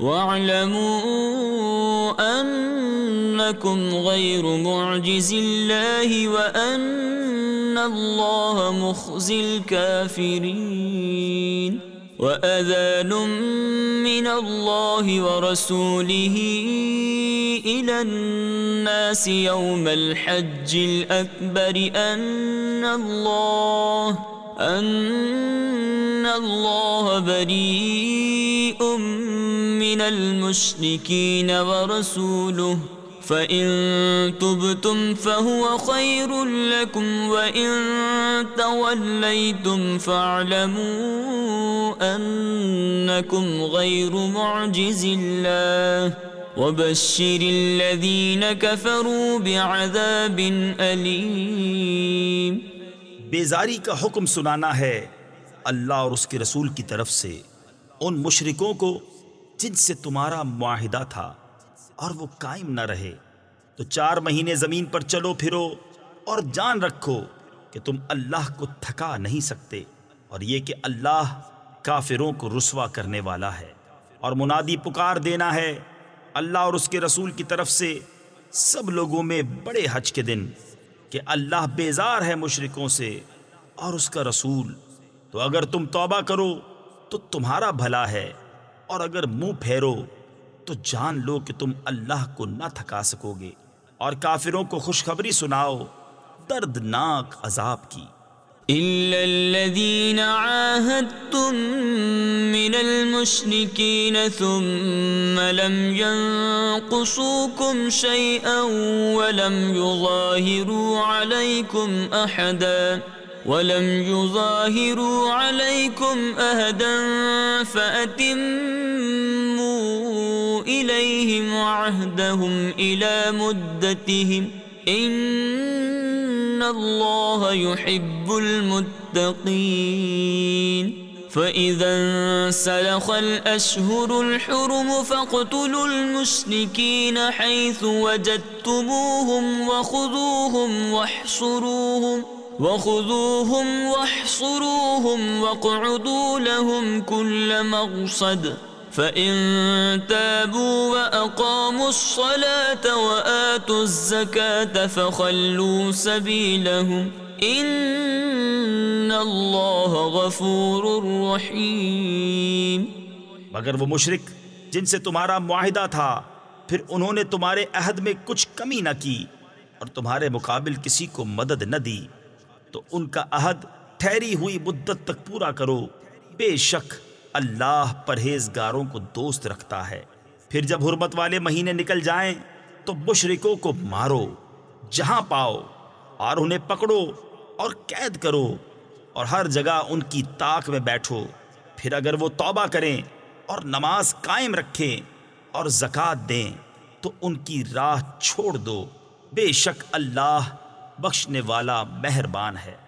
واعلموا أنكم غير معجز الله وأن الله مخزي الكافرين وأذان من الله ورسوله إلى الناس يوم الحج الأكبر أن الله أن الله بريء من المشركين ورسوله. فإن تبتم فهو خير لكم، وإن توليتم فاعلموا أنكم غير معجز الله. وبشر الذين كفروا بعذاب أليم. بیزاری کا حکم سنانا ہے اللہ اور اس کے رسول کی طرف سے ان مشرکوں کو جن سے تمہارا معاہدہ تھا اور وہ قائم نہ رہے۔ تو چار مہینے زمین پر چلو پھرو اور جان رکھو کہ تم اللہ کو تھکا نہیں سکتے اور یہ کہ اللہ کافروں کو رسوا کرنے والا ہے اور منادی پکار دینا ہے اللہ اور اس کے رسول کی طرف سے سب لوگوں میں بڑے حج کے دن۔ کہ اللہ بیزار ہے مشرکوں سے اور اس کا رسول۔ تو اگر تم توبہ کرو تو تمہارا بھلا ہے، اور اگر منہ پھیرو تو جان لو کہ تم اللہ کو نہ تھکا سکو گے۔ اور کافروں کو خوشخبری سناؤ، دردناک عذاب کی۔ إلا الذين عاهدتم من المشركين ثم لم ينقصوكم شيئا ولم يظاهروا عليكم أحدا ولم يظاهروا عليكم أهدا فأتموا إليهم عهدهم إلى مدتهم ان اللہ يحب المتقین فإذا انسلخ الأشهر الحرم فاقتلوا المشركين حيث وجدتموهم وخذوهم واحصروهم وخذوهم واحصروهم واقعدوا لهم كل مغصد فَإِن تَابُوا وَأَقَامُوا الصَّلَاةَ وَآتُوا الزَّكَاةَ فَخَلُّوا سَبِيلَهُمْ إِنَّ اللَّهَ غَفُورٌ رَحِيمٌ مگر وہ مشرک جن سے تمہارا معاہدہ تھا، پھر انہوں نے تمہارے عہد میں کچھ کمی نہ کی اور تمہارے مقابل کسی کو مدد نہ دی۔ تو ان کا عہد ٹھہری ہوئی مدت تک پورا کرو، بے شک اللہ پرہیزگاروں کو دوست رکھتا ہے۔ پھر جب حرمت والے مہینے نکل جائیں تو مشرکوں کو مارو، جہاں پاؤ اور انہیں پکڑو اور قید کرو اور ہر جگہ ان کی طاق میں بیٹھو۔ پھر اگر وہ توبہ کریں اور نماز قائم رکھیں اور زکوٰۃ دیں تو ان کی راہ چھوڑ دو۔ بے شک اللہ بخشنے والا مہربان ہے۔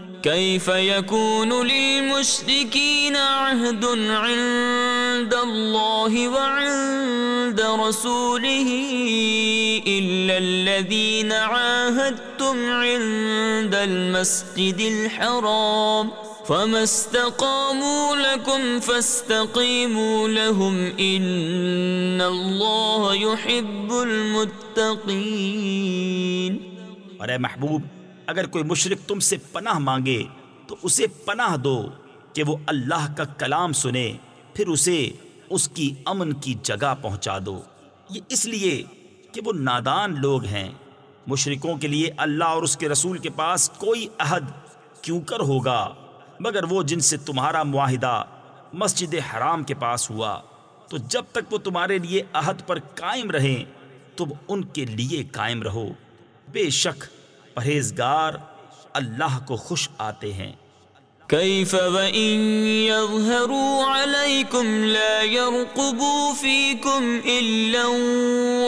كيف يكون للمشركين عهد عند الله وعند رسوله إلا الذين عاهدتم عند المسجد الحرام فما استقاموا لكم فاستقيموا لهم إن الله يحب المتقين اور اے محبوب اگر کوئی مشرق تم سے پناہ مانگے تو اسے پناہ دو کہ وہ اللہ کا کلام سنے، پھر اسے اس کی امن کی جگہ پہنچا دو۔ یہ اس لیے کہ وہ نادان لوگ ہیں۔ مشرکوں کے لیے اللہ اور اس کے رسول کے پاس کوئی عہد کیوں کر ہوگا؟ مگر وہ جن سے تمہارا معاہدہ مسجد حرام کے پاس ہوا، تو جب تک وہ تمہارے لیے عہد پر قائم رہیں، تم ان کے لیے قائم رہو۔ بے شک پرہیزگار اللہ کو خوش آتے ہیں۔ كيف وإن يظهروا عليكم لا يرقبوا فيكم إلا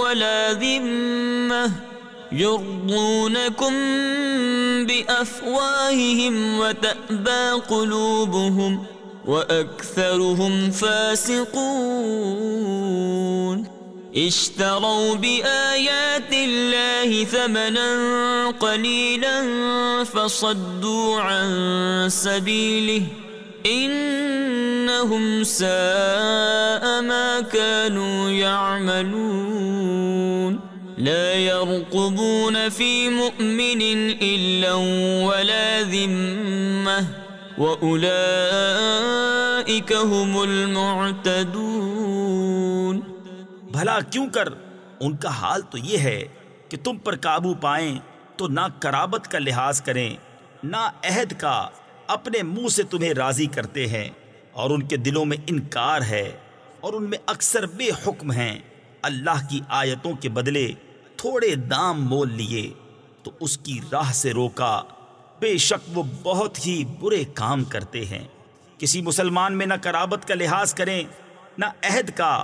ولا ذمة يرضونكم بأفواههم وتأبى قلوبهم وأكثرهم فاسقون۔ اشتروا بآيات الله ثمنا قليلا فصدوا عن سبيله إنهم ساء ما كانوا يعملون لا يرقبون في مؤمن إلا ولا ذمة وأولئك هم المعتدون بھلا کیوں کر؟ ان کا حال تو یہ ہے کہ تم پر قابو پائیں تو نہ کرابت کا لحاظ کریں، نہ عہد کا اپنے منہ سے تمہیں راضی کرتے ہیں، اور ان کے دلوں میں انکار ہے، اور ان میں اکثر بے حکم ہیں۔ اللہ کی آیتوں کے بدلے تھوڑے دام مول لیے، تو اس کی راہ سے روکا بے شک وہ بہت ہی برے کام کرتے ہیں۔ کسی مسلمان میں نہ کرابت کا لحاظ کریں، نہ عہد کا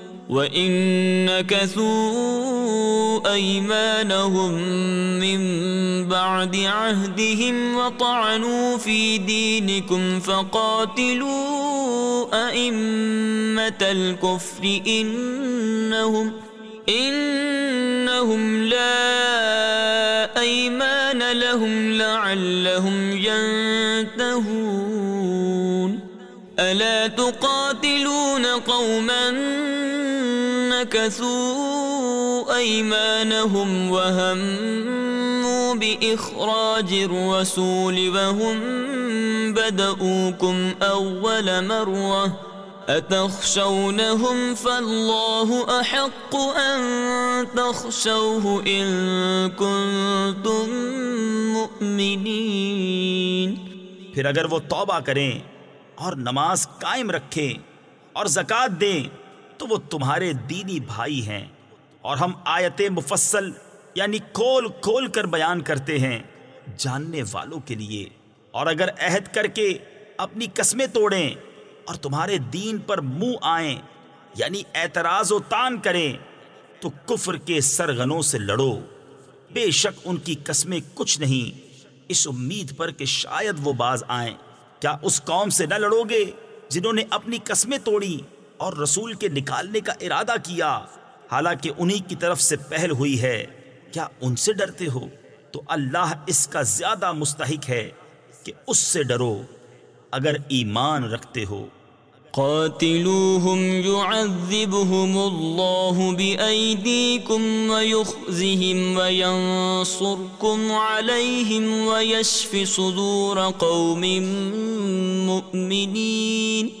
وَإِن نَكَثُوا أَيْمَانَهُم مِّن بَعْدِ عَهْدِهِمْ وَطَعَنُوا فِي دِينِكُمْ فَقَاتِلُوا أَئِمَّةَ الْكُفْرِ إِنَّهُمْ إِنَّهُمْ لَا أَيْمَانَ لَهُمْ لَعَلَّهُمْ يَنْتَهُونَ أَلَا تُقَاتِلُونَ قَوْمًا نكثوا أيمانهم وهموا بإخراج الرسول وهم بدؤوكم أول مرة أتخشونهم فالله أحق أن تخشوه إن كنتم مؤمنين پھر اگر وہ توبہ کریں اور نماز قائم رکھیں اور زکوٰۃ دیں تو وہ تمہارے دینی بھائی ہیں اور ہم آیت مفصل یعنی کھول کھول کر بیان کرتے ہیں جاننے والوں کے لیے۔ اور اگر عہد کر کے اپنی قسمیں توڑیں اور تمہارے دین پر منہ آئیں یعنی اعتراض و تان کریں، تو کفر کے سرغنوں سے لڑو۔ بے شک ان کی قسمیں کچھ نہیں، اس امید پر کہ شاید وہ باز آئیں۔ کیا اس قوم سے نہ لڑو گے جنہوں نے اپنی قسمیں توڑی؟ اور رسول کے نکالنے کا ارادہ کیا۔ حالانکہ انہی کی طرف سے پہل ہوئی ہے۔ کیا ان سے ڈرتے ہو؟ تو اللہ اس کا زیادہ مستحق ہے کہ اس سے ڈرو۔ اگر ایمان رکھتے ہو۔ قاتلوهم يعذبهم الله بأيديكم ويخزهم وينصركم عليهم ويشف صدور قوم مؤمنين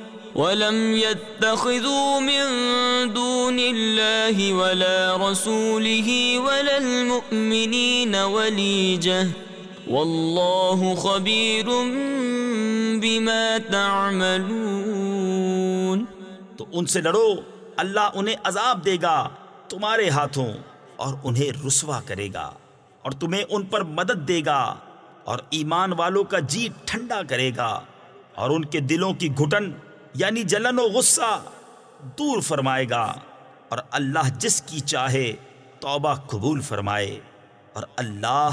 ولم يتخذوا من دون الله ولا رسوله ولا المؤمنين وليجة والله خبير بما تعملون تو ان سے لڑو اللہ انہیں عذاب دے گا تمہارے ہاتھوں اور انہیں رسوا کرے گا اور تمہیں ان پر مدد دے گا اور ایمان والوں کا جی ٹھنڈا کرے گا اور ان کے دلوں کی گھٹن یعنی جلن و غصہ دور فرمائے گا اور اللہ جس کی چاہے توبہ قبول فرمائے اور اللہ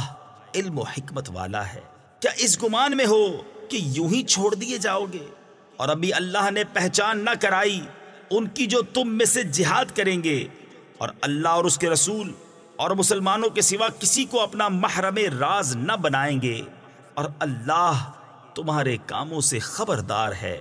علم و حکمت والا ہے۔ کیا اس گمان میں ہو کہ یوں ہی چھوڑ دیے جاؤ گے؟ اور ابھی اللہ نے پہچان نہ کرائی ان کی جو تم میں سے جہاد کریں گے اور اللہ اور اس کے رسول اور مسلمانوں کے سوا کسی کو اپنا محرم راز نہ بنائیں گے اور اللہ تمہارے کاموں سے خبردار ہے۔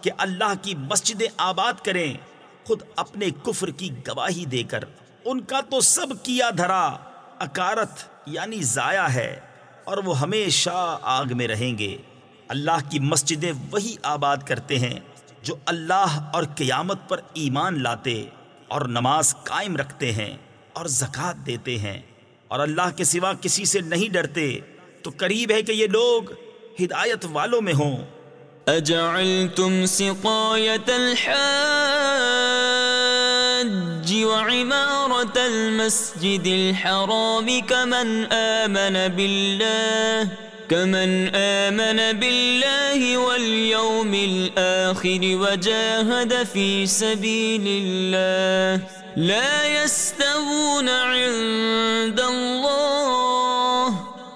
کہ اللہ کی مسجدیں آباد کریں، خود اپنے کفر کی گواہی دے کر۔ ان کا تو سب کیا دھرا، اکارت یعنی ضائع ہے، اور وہ ہمیشہ آگ میں رہیں گے۔ اللہ کی مسجدیں وہی آباد کرتے ہیں جو اللہ اور قیامت پر ایمان لاتے اور نماز قائم رکھتے ہیں اور زکوٰۃ دیتے ہیں۔ اور اللہ کے سوا کسی سے نہیں ڈرتے۔ تو قریب ہے کہ یہ لوگ ہدایت والوں میں ہوں۔ اجعلتم سقاية الحاج وعمارة المسجد الحرام كمن آمن بالله، كمن آمن بالله واليوم الآخر وجاهد في سبيل الله. لا يستوون عند الله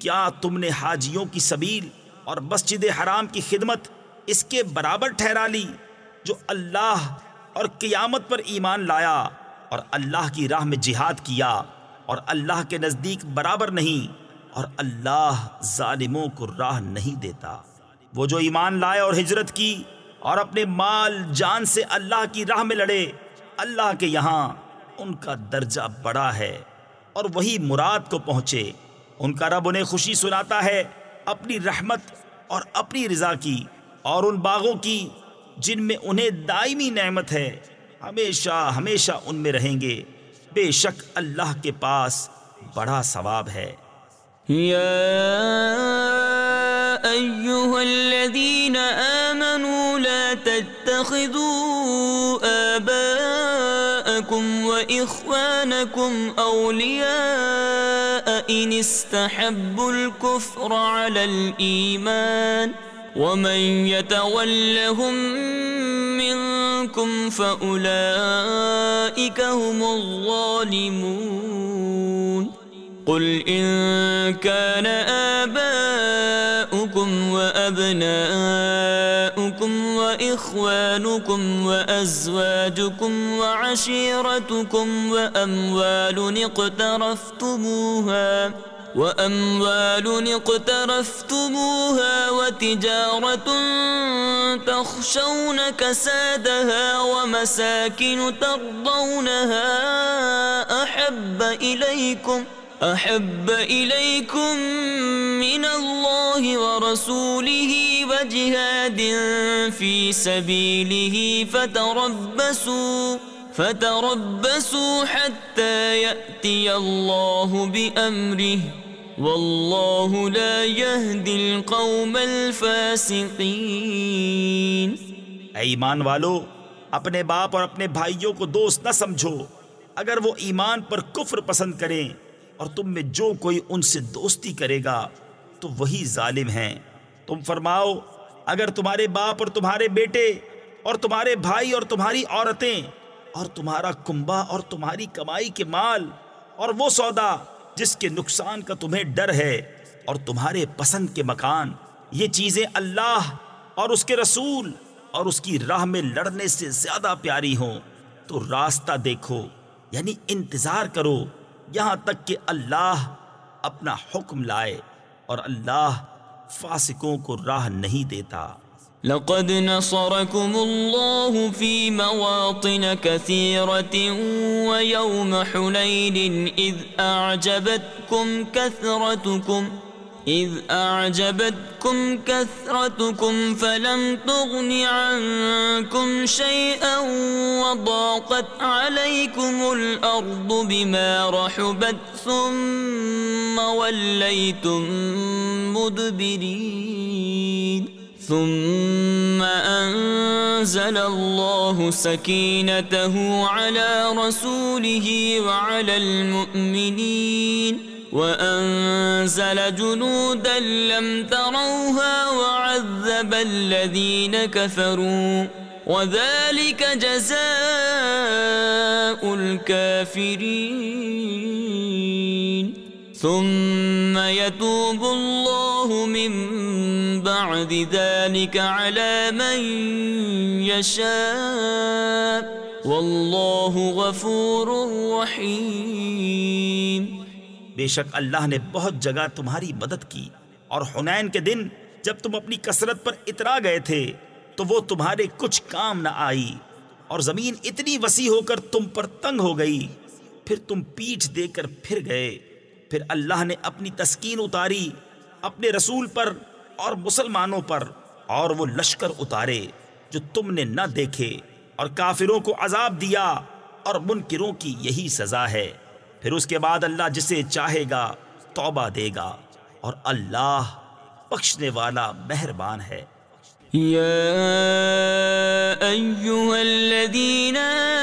کیا تم نے حاجیوں کی سبیل اور مسجد حرام کی خدمت اس کے برابر ٹھہرا لی جو اللہ اور قیامت پر ایمان لایا اور اللہ کی راہ میں جہاد کیا اور اللہ کے نزدیک برابر نہیں اور اللہ ظالموں کو راہ نہیں دیتا۔ وہ جو ایمان لائے اور ہجرت کی اور اپنے مال جان سے اللہ کی راہ میں لڑے، اللہ کے یہاں ان کا درجہ بڑا ہے اور وہی مراد کو پہنچے۔ ان کا رب انہیں خوشی سناتا ہے، اپنی رحمت اور اپنی رضا کی اور ان باغوں کی جن میں انہیں دائمی نعمت ہے، ہمیشہ ہمیشہ ان میں رہیں گے۔ بے شک اللہ کے پاس بڑا ثواب ہے۔ يا أيها الذين آمنوا لا تتخذوا آباءكم وإخوانكم أولياء إن استحبوا الكفر على الإيمان ومن يتولهم منكم فأولئك هم الظالمون قل إن كان آباؤكم وأبناؤكم وإخوانكم وأزواجكم وعشيرتكم وأموال اقترفتموها وأموال اقترفتموها وتجارة تخشون كسادها ومساكن ترضونها أحب إليكم ۖ أحب إليكم من الله ورسوله وجهاد في سبيله فتربصوا فتربصوا حتى يأتي الله بأمره. والله لا يهدي القوم الفاسقين. اے ایمان والو، اپنے باپ اور اپنے بھائیوں کو دوست نہ سمجھو۔ اگر وہ ایمان پر کفر پسند کریں اور تم میں جو کوئی ان سے دوستی کرے گا، تو وہی ظالم ہیں۔ تم فرماؤ، اگر تمہارے باپ اور تمہارے بیٹے اور تمہارے بھائی اور تمہاری عورتیں اور تمہارا کنبا اور تمہاری کمائی کے مال اور وہ سودا جس کے نقصان کا تمہیں ڈر ہے اور تمہارے پسند کے مکان، یہ چیزیں اللہ اور اس کے رسول اور اس کی راہ میں لڑنے سے زیادہ پیاری ہوں، تو راستہ دیکھو یعنی انتظار کرو۔ یہاں تک کہ اللہ اپنا حکم لائے اور اللہ فاسقوں کو راہ نہیں دیتا۔ لقد نصركم الله في مواطن كثيرة ويوم حنين إذ أعجبتكم كثرتكم إذ أعجبتكم كثرتكم فلم تغن عنكم شيئا وضاقت عليكم الأرض بما رحبت ثم وليتم مدبرين ثم أنزل الله سكينته على رسوله وعلى المؤمنين وأنزل جنودا لم تروها وعذب الذين كفروا وذلك جزاء الكافرين ثم يتوب الله من بعد ذلك على من يشاء والله غفور رحيم بے شک اللہ نے بہت جگہ تمہاری مدد کی اور حنین کے دن جب تم اپنی کثرت پر اترا گئے تھے تو وہ تمہارے کچھ کام نہ آئی اور زمین اتنی وسیع ہو کر تم پر تنگ ہو گئی۔ پھر تم پیٹھ دے کر پھر گئے۔ پھر اللہ نے اپنی تسکین اتاری اپنے رسول پر اور مسلمانوں پر اور وہ لشکر اتارے جو تم نے نہ دیکھے اور کافروں کو عذاب دیا اور منکروں کی یہی سزا ہے۔ پھر اس کے بعد اللہ جسے چاہے گا توبہ دے گا اور اللہ بخشنے والا مہربان ہے۔ يا أيها الذين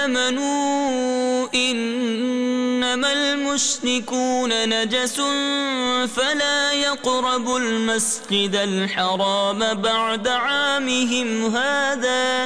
آمنوا إنما المشركون نجس فلا يقربوا المسجد الحرام بعد عامهم هذا۔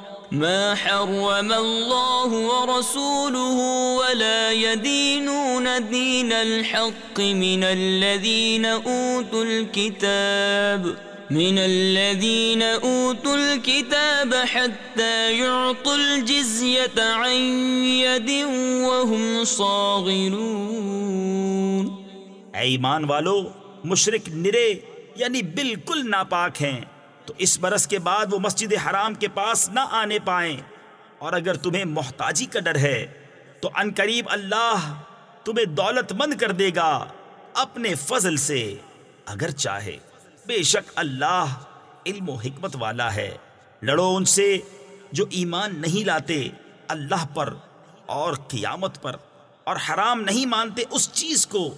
ما حرم الله ورسوله ولا يدينون دين الحق من الذين أوتوا الكتاب من الذين أوتوا الكتاب حتى يعطوا الجزية عن يد وهم صاغرون اے ایمان والو، مشرک نرے یعنی بالکل ناپاک ہیں۔ تو اس برس کے بعد وہ مسجد حرام کے پاس نہ آنے پائیں۔ اور اگر تمہیں محتاجی کا ڈر ہے، تو ان قریب اللہ تمہیں دولت مند کر دے گا اپنے فضل سے۔ اگر چاہے، بے شک اللہ علم و حکمت والا ہے۔ لڑو ان سے جو ایمان نہیں لاتے، اللہ پر اور قیامت پر۔ اور حرام نہیں مانتے اس چیز کو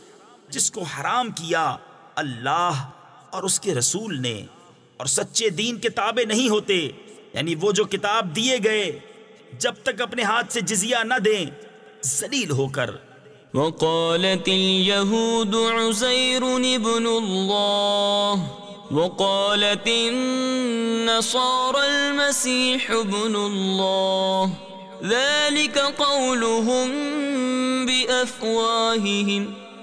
جس کو حرام کیا اللہ اور اس کے رسول نے۔ اور سچے دین کے تابع نہیں ہوتے یعنی وہ جو کتاب دیے گئے، جب تک اپنے ہاتھ سے جزیہ نہ دیں، ذلیل ہو کر۔ وقالت اليهود عزير ابن الله، وقالت النصارى المسيح ابن الله، ذلك قولهم بأفواههم.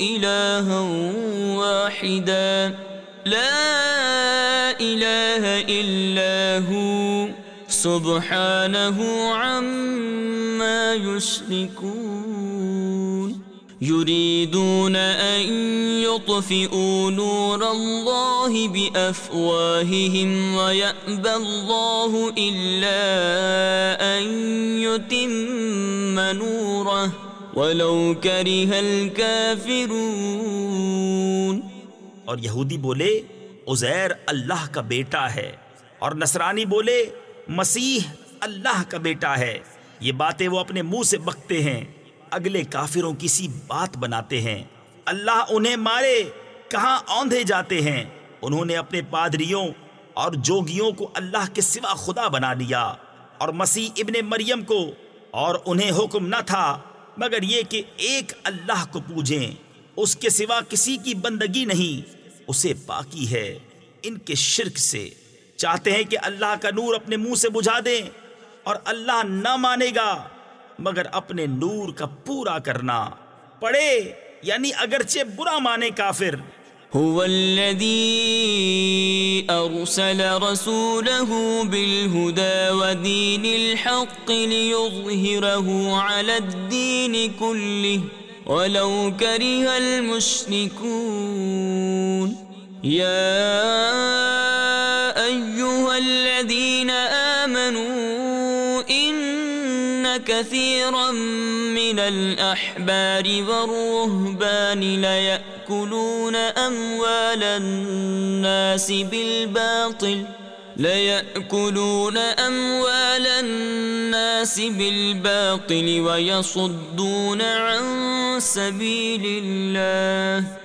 الا ليعبدوا واحدا. لا اله الا هو. سبحانه عما يشركون. يريدون أن يطفئوا نور الله بأفواههم ويأبى الله إلا أن يتم نوره. ولو كره الكافرون۔ اور یہودی بولے، عزیر اللہ کا بیٹا ہے۔ اور نصرانی بولے، مسیح اللہ کا بیٹا ہے۔ یہ باتیں وہ اپنے منہ سے بکتے ہیں۔ اگلے کافروں کی سی بات بناتے ہیں۔ اللہ انہیں مارے، کہاں اوندھے جاتے ہیں؟ انہوں نے اپنے پادریوں اور جوگیوں کو اللہ کے سوا خدا بنا لیا۔ اور مسیح ابن مریم کو، اور انہیں حکم نہ تھا مگر یہ کہ ایک اللہ کو پوجیں، اس کے سوا کسی کی بندگی نہیں، اسے باقی ہے۔ ان کے شرک سے چاہتے ہیں کہ اللہ کا نور اپنے منہ سے بجھا دیں اور اللہ نہ مانے گا، مگر اپنے نور کا پورا کرنا پڑے یعنی اگرچہ برا مانے کافر۔ هو الذي أرسل رسوله بالهدى ودين الحق ليظهره على الدين كله ولو كره المشركون. يا أيها الذين آمنوا إن كثيرا من الأحبار والرهبان ليأكلون أموال الناس بالباطل، ليأكلون أموال الناس بالباطل ويصدون عن سبيل الله.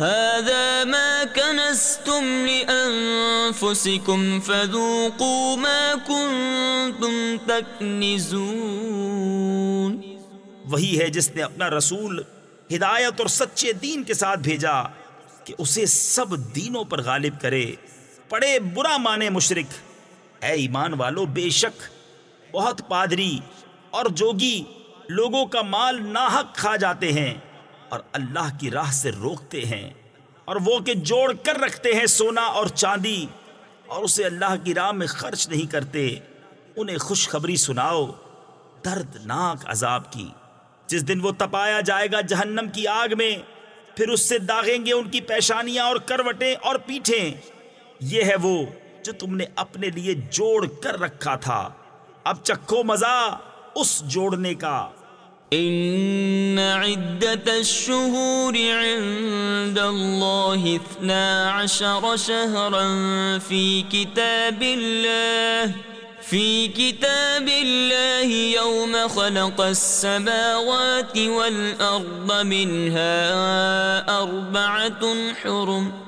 هذا ما كنستم لأنفسكم فذوقوا ما كنتم تكنزون. وہی ہے جس نے اپنا رسول، ہدایت اور سچے دین کے ساتھ بھیجا کہ اسے سب دینوں پر غالب کرے۔ پڑے برا مانے مشرک۔ اے ایمان والو، بے شک بہت پادری اور جوگی، لوگوں کا مال ناحق کھا جاتے ہیں۔ اور اللہ کی راہ سے روکتے ہیں اور وہ کہ جوڑ کر رکھتے ہیں سونا اور چاندی اور اسے اللہ کی راہ میں خرچ نہیں کرتے، انہیں خوشخبری سناؤ، دردناک عذاب کی۔ جس دن وہ تپایا جائے گا جہنم کی آگ میں، پھر اس سے داغیں گے ان کی پیشانیاں اور کروٹیں اور پیٹھیں۔ یہ ہے وہ جو تم نے اپنے لیے جوڑ کر رکھا تھا۔ اب چکھو مزہ اس جوڑنے کا۔ ان عدة الشهور عند الله اثنا عشر شهرا في كتاب الله، في كتاب الله يوم خلق السماوات والأرض منها أربعة حرم.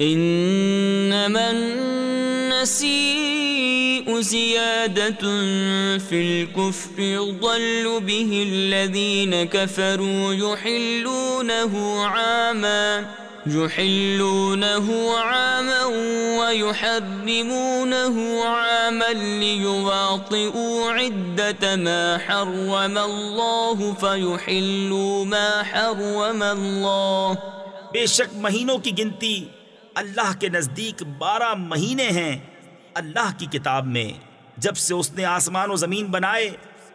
إنما النسيء زيادة في الكفر يضل به الذين كفروا يحلونه عاماً، يحلونه عاما ويحرمونه عاما ليواطئوا عدة ما حرم الله فيحلوا ما حرم الله. بے شک مہینوں کی گنتی اللہ کے نزدیک بارہ مہینے ہیں۔ اللہ کی کتاب میں جب سے اس نے آسمان و زمین بنائے،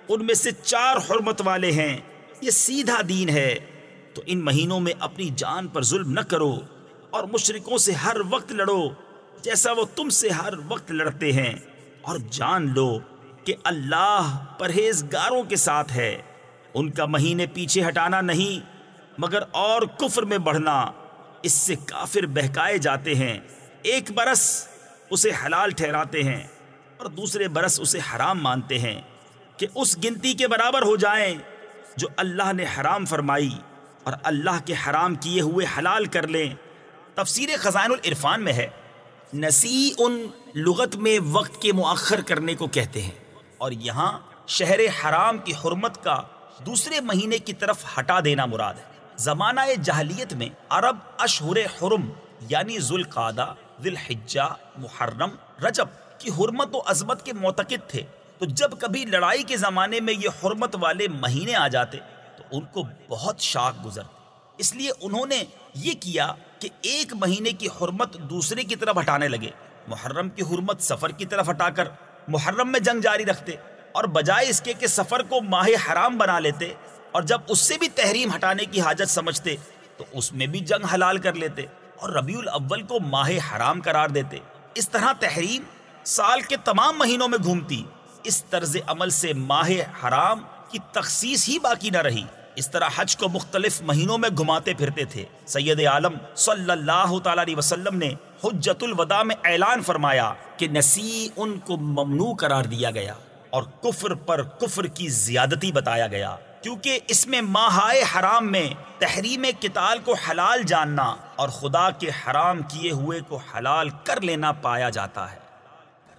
ان میں سے چار حرمت والے ہیں۔ یہ سیدھا دین ہے۔ تو ان مہینوں میں اپنی جان پر ظلم نہ کرو اور مشرکوں سے ہر وقت لڑو، جیسا وہ تم سے ہر وقت لڑتے ہیں۔ اور جان لو کہ اللہ پرہیزگاروں کے ساتھ ہے۔ ان کا مہینے پیچھے ہٹانا نہیں، مگر اور کفر میں بڑھنا۔ اس سے کافر بہکائے جاتے ہیں۔ ایک برس اسے حلال ٹھہراتے ہیں اور دوسرے برس اسے حرام مانتے ہیں کہ اس گنتی کے برابر ہو جائیں جو اللہ نے حرام فرمائی اور اللہ کے حرام کیے ہوئے حلال کر لیں۔ تفسیر خزائن العرفان میں ہے۔ نسی ان لغت میں وقت کے مؤخر کرنے کو کہتے ہیں اور یہاں شہر حرام کی حرمت کا دوسرے مہینے کی طرف ہٹا دینا مراد ہے۔ زمانہ جہلیت میں عرب اشہر حرم یعنی ذوالقادہ ذوالحجہ، محرم، رجب کی حرمت و عظمت کے معتقد تھے۔ تو جب کبھی لڑائی کے زمانے میں یہ حرمت والے مہینے آ جاتے، تو ان کو بہت شاک گزرتی اس لیے انہوں نے یہ کیا کہ ایک مہینے کی حرمت دوسرے کی طرف ہٹانے لگے۔ محرم کی حرمت سفر کی طرف ہٹا کر محرم میں جنگ جاری رکھتے اور بجائے اس کے کہ سفر کو ماہ حرام بنا لیتے اور جب اس سے بھی تحریم ہٹانے کی حاجت سمجھتے، تو اس میں بھی جنگ حلال کر لیتے اور ربیع الاول کو ماہ حرام قرار دیتے۔ اس طرح تحریم سال کے تمام مہینوں میں گھومتی۔ اس طرز عمل سے ماہ حرام کی تخصیص ہی باقی نہ رہی۔ اس طرح حج کو مختلف مہینوں میں گھماتے پھرتے تھے۔ سید عالم صلی اللہ تعالی علیہ وسلم نے حجت الوداع میں اعلان فرمایا کہ نسی ان کو ممنوع قرار دیا گیا اور کفر پر کفر کی زیادتی بتایا گیا۔ کیونکہ اس میں ماہائے حرام میں تحریم قتال کو حلال جاننا اور خدا کے حرام کیے ہوئے کو حلال کر لینا پایا جاتا ہے۔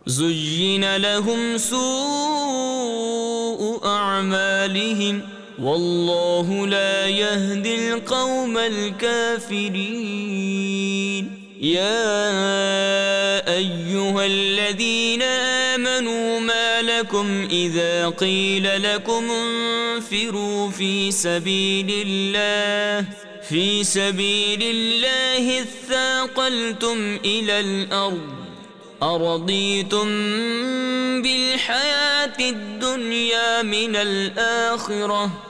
زین لهم سوء اعمالهم والله لا يهدي القوم الكافرين۔ يا أيها الذين آمنوا ما لكم إذا قيل لكم انفروا في سبيل الله، في سبيل الله اثاقلتم إلى الأرض، أرضيتم بالحياة الدنيا من الآخرة.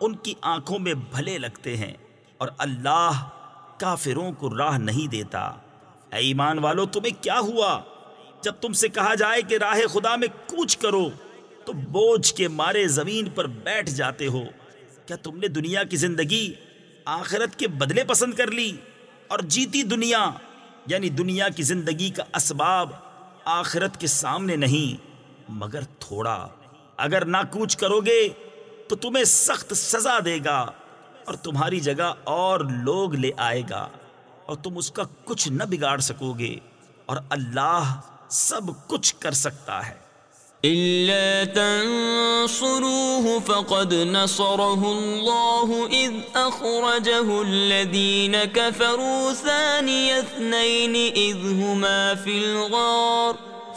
ان کی آنکھوں میں بھلے لگتے ہیں اور اللہ کافروں کو راہ نہیں دیتا۔ اے ایمان والو، تمہیں کیا ہوا؟ جب تم سے کہا جائے کہ راہ خدا میں کوچ کرو، تو بوجھ کے مارے زمین پر بیٹھ جاتے ہو۔ کیا تم نے دنیا کی زندگی آخرت کے بدلے پسند کر لی اور جیتی دنیا یعنی دنیا کی زندگی کا اسباب آخرت کے سامنے نہیں، مگر تھوڑا۔ اگر نہ کوچ کرو گے تو تمہیں سخت سزا دے گا اور تمہاری جگہ اور لوگ لے آئے گا اور تم اس کا کچھ نہ بگاڑ سکو گے اور اللہ سب کچھ کر سکتا ہے۔ إلا تنصروه فقد نصره الله إذ أخرجه الذين كفروا ثاني اثنين إذ هما في الغار۔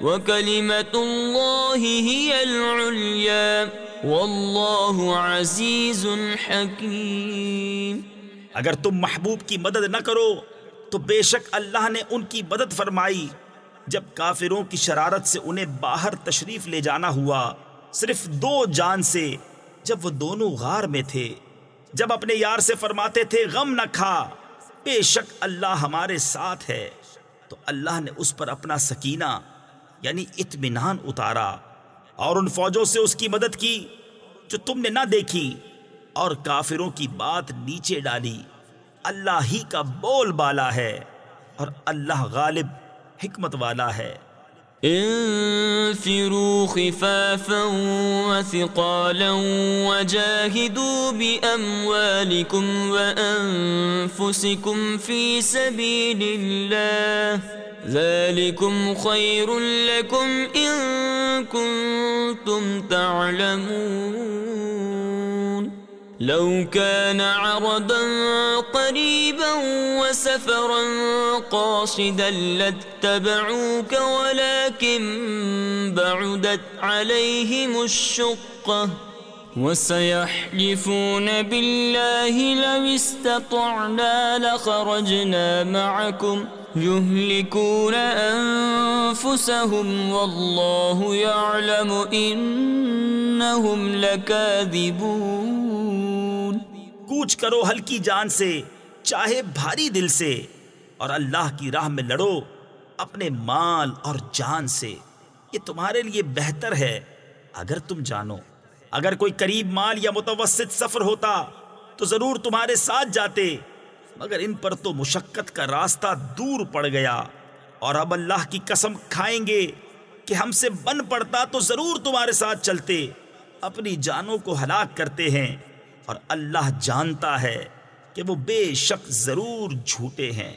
وكلمة الله هي العليا والله عزيز حكيم اگر تم محبوب کی مدد نہ کرو تو بے شک اللہ نے ان کی مدد فرمائی جب کافروں کی شرارت سے انہیں باہر تشریف لے جانا ہوا صرف دو جان سے جب وہ دونوں غار میں تھے جب اپنے یار سے فرماتے تھے غم نہ کھا بے شک اللہ ہمارے ساتھ ہے تو اللہ نے اس پر اپنا سکینہ یعنی اطمینان اتارا اور ان فوجوں سے اس کی مدد کی جو تم نے نہ دیکھی اور کافروں کی بات نیچے ڈالی۔ اللہ ہی کا بول بالا ہے اور اللہ غالب حکمت والا ہے۔ انفروا خفافا وثقالا وجاهدوا بأموالكم وأنفسكم في سبيل الله۔ ذلكم خير لكم إن كنتم تعلمون. لو كان عرضا قريبا وسفرا قاصدا لاتبعوك، ولكن بعدت عليهم الشقة. وسيحلفون بالله لو استطعنا لخرجنا معكم. يهلكون أنفسهم والله يعلم إنهم لكاذبون. کوچ کرو ہلکی جان سے، چاہے بھاری دل سے، اور اللہ کی راہ میں لڑو اپنے مال اور جان سے۔ یہ تمہارے لیے بہتر ہے، اگر تم جانو۔ اگر کوئی قریب مال یا متوسط سفر ہوتا، تو ضرور تمہارے ساتھ جاتے۔ مگر ان پر تو مشقت کا راستہ دور پڑ گیا۔ اور اب اللہ کی قسم کھائیں گے کہ ہم سے بن پڑتا تو ضرور تمہارے ساتھ چلتے، اپنی جانوں کو ہلاک کرتے ہیں۔ اور اللہ جانتا ہے کہ وہ بے شک ضرور جھوٹے ہیں۔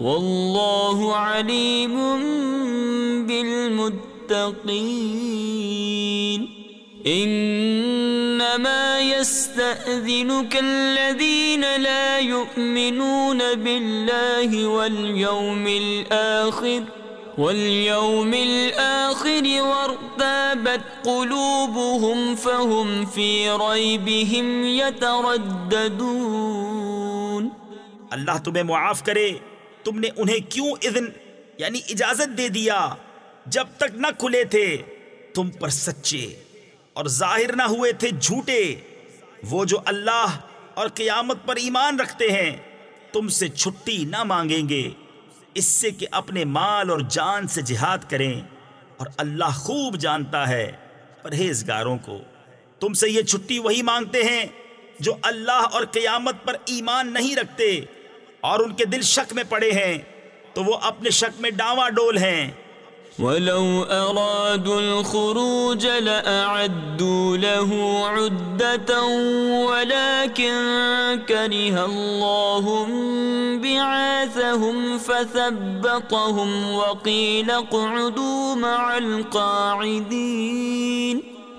والله عليم بالمتقين انما يستأذنك الذين لا يؤمنون بالله واليوم الاخر. واليوم الاخر وارتابت قلوبهم فهم في ريبهم يترددون اللہ تمہیں معاف کرے تم نے انہیں کیوں اذن یعنی اجازت دے دیا؟ جب تک نہ کھلے تھے، تم پر سچے اور ظاہر نہ ہوئے تھے جھوٹے۔ وہ جو اللہ اور قیامت پر ایمان رکھتے ہیں، تم سے چھٹی نہ مانگیں گے۔ اس سے کہ اپنے مال اور جان سے جہاد کریں اور اللہ خوب جانتا ہے پرہیزگاروں کو۔ تم سے یہ چھٹی وہی مانگتے ہیں جو اللہ اور قیامت پر ایمان نہیں رکھتے۔ اور ان کے دل شک میں پڑے ہیں، تو وہ اپنے شک میں ڈاواں ڈول ہیں۔ ولو أرادوا الخروج لأعدوا له عدة ولكن كره الله بعاثهم فثبطهم وقيل اقعدوا مع القاعدين۔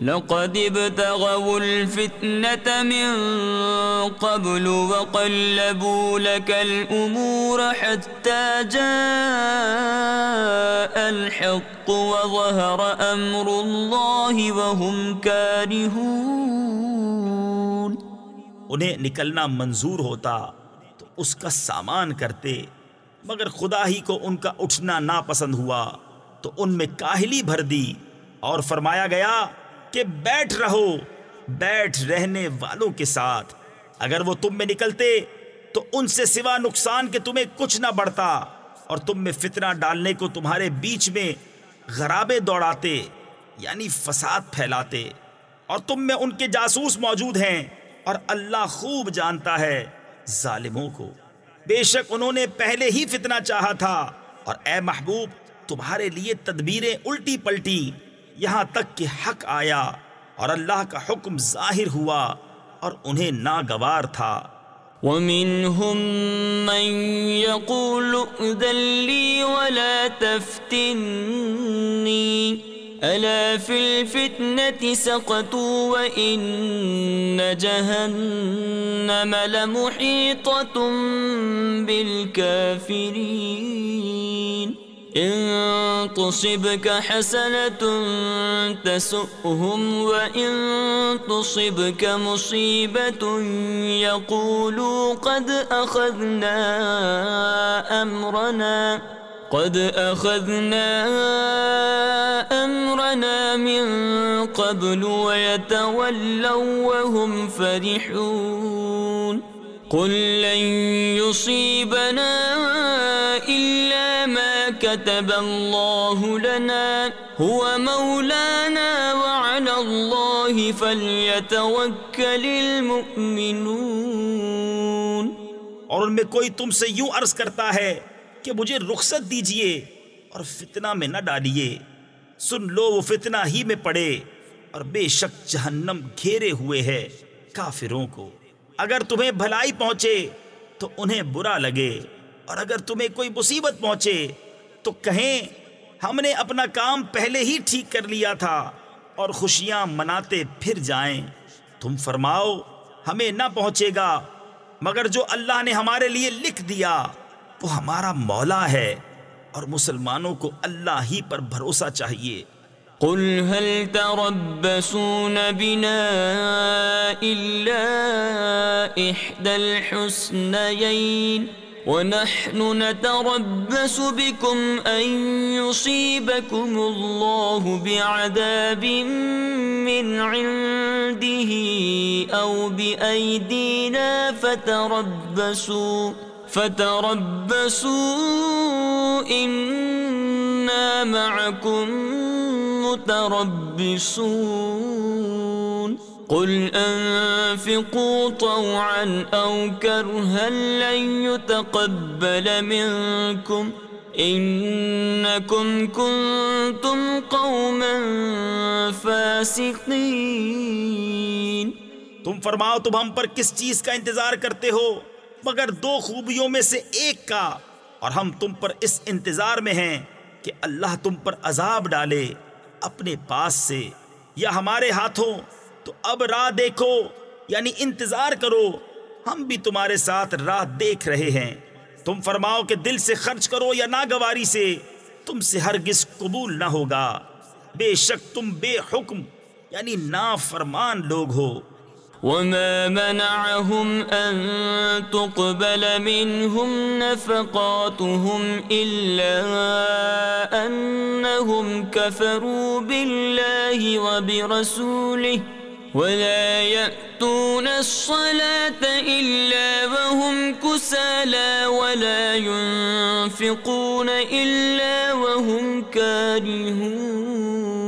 لقد ابتغوا الفتنة من قبل وقلبوا لك الأمور حتى جاء الحق وظهر أمر الله وهم كارهون. انہیں نکلنا منظور ہوتا تو اس کا سامان کرتے، مگر خدا ہی کو ان کا اٹھنا ناپسند ہوا تو ان میں کاہلی بھر دی اور فرمایا گیا کہ بیٹھ رہو، بیٹھ رہنے والوں کے ساتھ۔ اگر وہ تم میں نکلتے تو ان سے سوا نقصان کے تمہیں کچھ نہ بڑھتا، اور تم میں فتنہ ڈالنے کو تمہارے بیچ میں غرابے دوڑاتے یعنی فساد پھیلاتے۔ اور تم میں ان کے جاسوس موجود ہیں، اور اللہ خوب جانتا ہے ظالموں کو۔ بے شک انہوں نے پہلے ہی فتنہ چاہا تھا، اور اے محبوب، تمہارے لیے تدبیریں الٹی پلٹی۔ یہاں تک کہ حق آیا اور اللہ کا حکم ظاہر ہوا اور انہیں ناگوار تھا۔ ومنهم من يقول ائذن لي ولا تفتني ألا في الفتنة سقطوا وإن جهنم لمحيطة بالكافرين إن تصبك حسنة تسؤهم وإن تصبك مصيبة يقولوا قد أخذنا أمرنا، قد أخذنا أمرنا من قبل ويتولوا وهم فرحون. قل لن يصيبنا إلا ما كتب الله لنا هو مولانا وعلى الله فليتوكل المؤمنون۔ اور ان میں کوئی تم سے یوں عرض کرتا ہے کہ مجھے رخصت دیجیے اور فتنہ میں نہ ڈالیے۔ سن لو وہ فتنہ ہی میں پڑے اور بے شک جہنم گھیرے ہوئے ہے کافروں کو۔ اگر تمہیں بھلائی پہنچے تو انہیں برا لگے اور اگر تمہیں کوئی مصیبت پہنچے تو کہیں ہم نے اپنا کام پہلے ہی ٹھیک کر لیا تھا اور خوشیاں مناتے پھر جائیں۔ تم فرماؤ، ہمیں نہ پہنچے گا، مگر جو اللہ نے ہمارے لیے لکھ دیا، وہ ہمارا مولا ہے اور مسلمانوں کو اللہ ہی پر بھروسہ چاہیے۔ قل هل تربصون بنا إلا إحدى الحسنيين ونحن نتربص بكم أن يصيبكم الله بعذاب من عنده أو بأيدينا فتربصوا فتربصوا إنا معكم متربصون قل أنفقوا طوعا أو كرها لن يتقبل منكم. إنكم كنتم قوما فاسقين. تم فرماؤ تم ہم پر کس چیز کا انتظار کرتے ہو؟ مگر دو خوبیوں میں سے ایک کا، اور ہم تم پر اس انتظار میں ہیں کہ اللہ تم پر عذاب ڈالے۔ اپنے پاس سے یا ہمارے ہاتھوں، تو اب راہ دیکھو یعنی انتظار کرو۔ ہم بھی تمہارے ساتھ راہ دیکھ رہے ہیں۔ تم فرماؤ کہ دل سے خرچ کرو یا ناگواری سے، تم سے ہرگز قبول نہ ہوگا۔ بے شک تم بے حکم یعنی نافرمان لوگ ہو۔ وما منعهم أن تقبل منهم نفقاتهم إلا أنهم كفروا بالله وبرسوله ولا يأتون الصلاة إلا وهم كسالى ولا ينفقون إلا وهم كارهون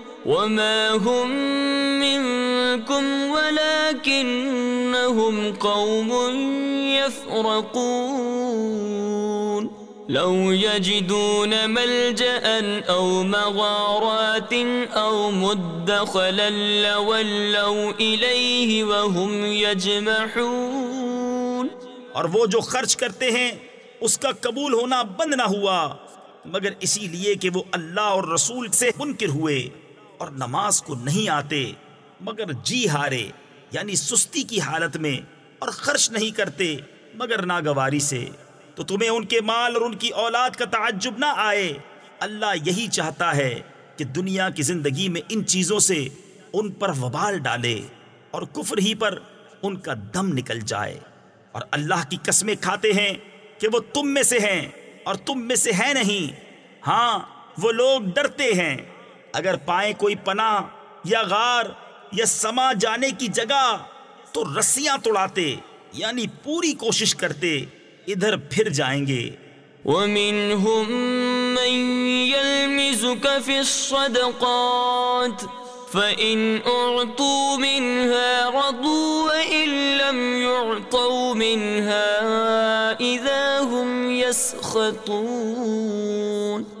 وما هم منكم ولكنهم قوم يفرقون لو يجدون ملجأ أو مغارات أو مدخلا لولوا إليه وهم يجمحون اور وہ جو خرچ کرتے ہیں، اس کا قبول ہونا بند نہ ہوا، مگر اسی لیے کہ وہ اللہ اور رسول سے منکر ہوئے۔ اور نماز کو نہیں آتے، مگر جی ہارے یعنی سستی کی حالت میں، اور خرچ نہیں کرتے، مگر ناگواری سے۔ تو تمہیں ان کے مال اور ان کی اولاد کا تعجب نہ آئے۔ اللہ یہی چاہتا ہے کہ دنیا کی زندگی میں ان چیزوں سے ان پر وبال ڈالے اور کفر ہی پر ان کا دم نکل جائے۔ اور اللہ کی قسمیں کھاتے ہیں کہ وہ تم میں سے ہیں اور تم میں سے ہے نہیں۔ ہاں وہ لوگ ڈرتے ہیں۔ اگر پائیں کوئی پناہ یا غار یا سما جانے کی جگہ تو رسیاں توڑاتے یعنی پوری کوشش کرتے، ادھر پھر جائیں گے۔ ومنهم من يلمزك في الصدقات فإن أعطوا منها رضوا وإن لم يعطوا منها إذا هم يسخطون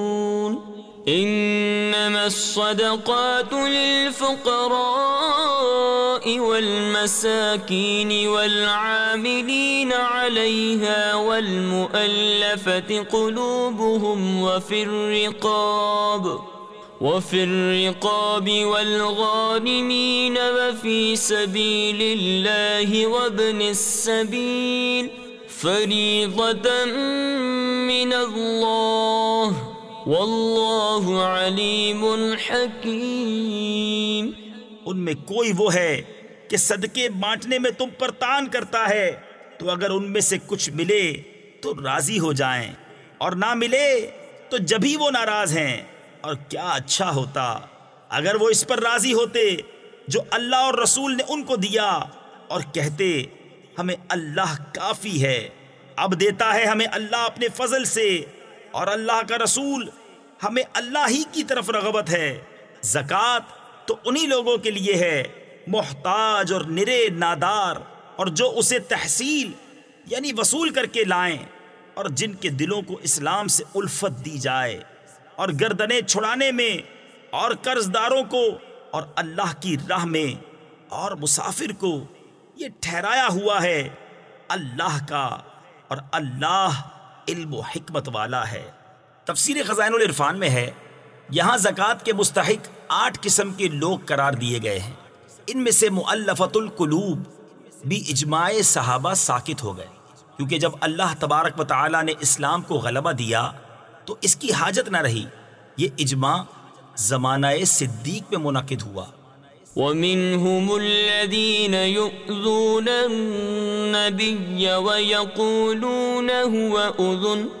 إنما الصدقات للفقراء والمساكين والعاملين عليها والمؤلفة قلوبهم وفي الرقاب وفي الرقاب والغانمين وفي سبيل الله وابن السبيل فريضة من الله واللہ علیم حکیم ان میں کوئی وہ ہے کہ صدقے بانٹنے میں تم پر تان کرتا ہے، تو اگر ان میں سے کچھ ملے تو راضی ہو جائیں، اور نہ ملے تو جبھی وہ ناراض ہیں، اور کیا اچھا ہوتا۔ اگر وہ اس پر راضی ہوتے جو اللہ اور رسول نے ان کو دیا، اور کہتے ہمیں اللہ کافی ہے، اب دیتا ہے ہمیں اللہ اپنے فضل سے، اور اللہ کا رسول ہمیں اللہ ہی کی طرف رغبت ہے۔ زکوٰۃ تو انہی لوگوں کے لیے ہے۔ محتاج اور نرے نادار اور جو اسے تحصیل یعنی وصول کر کے لائیں اور جن کے دلوں کو اسلام سے الفت دی جائے۔ اور گردنیں چھڑانے میں اور قرض داروں کو اور اللہ کی راہ میں اور مسافر کو یہ ٹھہرایا ہوا ہے۔ اللہ کا اور اللہ علم و حکمت والا ہے۔ تفسیر خزائن العرفان میں ہے، یہاں زکوٰۃ کے مستحق آٹھ قسم کے لوگ قرار دیے گئے ہیں۔ ان میں سے معلفت القلوب بھی اجماع صحابہ ساکت ہو گئے۔ کیونکہ جب اللہ تبارک و تعالی نے اسلام کو غلبہ دیا، تو اس کی حاجت نہ رہی۔ یہ اجماع زمانہ صدیق میں منعقد ہوا۔ ومنهم الذين يؤذون النبي ويقولون هو أذن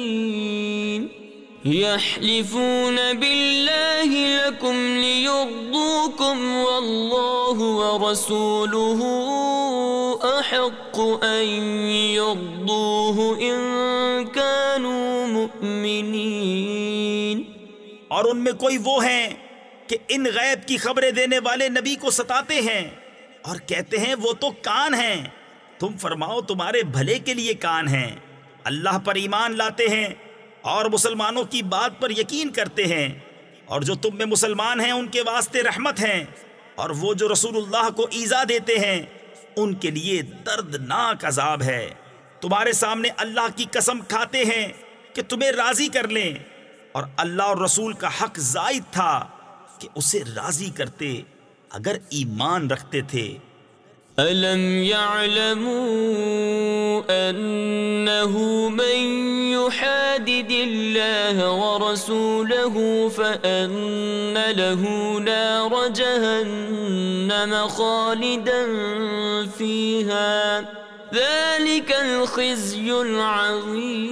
يحلفون بالله لكم ليرضوكم والله ورسوله أحق أن يرضوه إن كانوا مؤمنين. اور ان میں کوئی وہ ہیں کہ ان غیب کی خبریں دینے والے نبی کو ستاتے ہیں اور کہتے ہیں وہ تو کان ہیں، تم فرماؤ تمہارے بھلے کے لیے کان ہیں۔ اللہ پر ایمان لاتے ہیں اور مسلمانوں کی بات پر یقین کرتے ہیں۔ اور جو تم میں مسلمان ہیں، ان کے واسطے رحمت ہیں۔ اور وہ جو رسول اللہ کو ایزا دیتے ہیں، ان کے لیے دردناک عذاب ہے۔ تمہارے سامنے اللہ کی قسم کھاتے ہیں کہ تمہیں راضی کر لیں۔ اور اللہ اور رسول کا حق زائد تھا کہ اسے راضی کرتے اگر ایمان رکھتے تھے۔ ألم يعلموا أنه من يحادد الله ورسوله فأن له نار جهنم خالدا فيها ذلك الخزي العظيم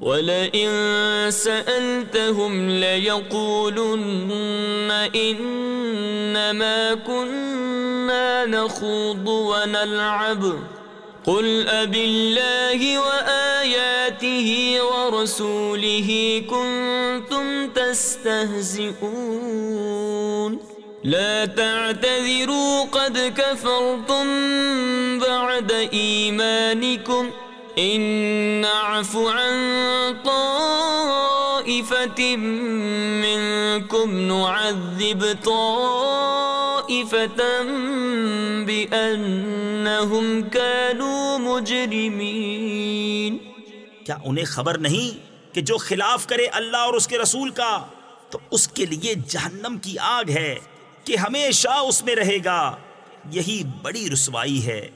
ولئن سألتهم ليقولن إنما كنا نخوض ونلعب. قل أب الله وآياته ورسوله كنتم تستهزئون. لا تعتذروا قد كفرتم بعد إيمانكم. نعف عن طائفة منكم نعذب طائفة بأنهم كانوا مجرمين. کیا انہیں خبر نہیں کہ جو خلاف کرے اللہ اور اس کے رسول کا، تو اس کے لیے جہنم کی آگ ہے کہ ہمیشہ اس میں رہے گا۔ یہی بڑی رسوائی ہے۔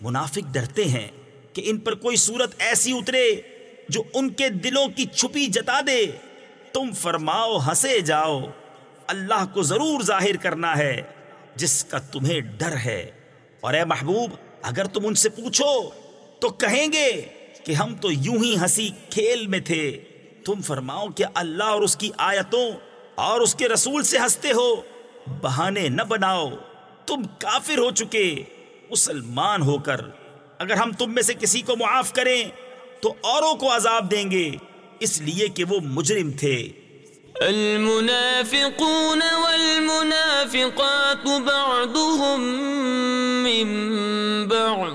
منافق ڈرتے ہیں۔ کہ ان پر کوئی صورت ایسی اترے جو ان کے دلوں کی چھپی جتا دے۔ تم فرماؤ، ہنسے جاؤ۔ اللہ کو ضرور ظاہر کرنا ہے، جس کا تمہیں ڈر ہے۔ اور اے محبوب، اگر تم ان سے پوچھو تو کہیں گے کہ ہم تو یوں ہی ہنسی کھیل میں تھے۔ تم فرماؤ کہ اللہ اور اس کی آیتوں اور اس کے رسول سے ہنستے ہو۔ بہانے نہ بناؤ، تم کافر ہو چکے، مسلمان ہو کر۔ اگر ہم تم میں سے کسی کو معاف کریں، تو اوروں کو عذاب دیں گے۔ اس لیے کہ وہ مجرم تھے۔ المنافقون والمنافقات بعضهم من بعض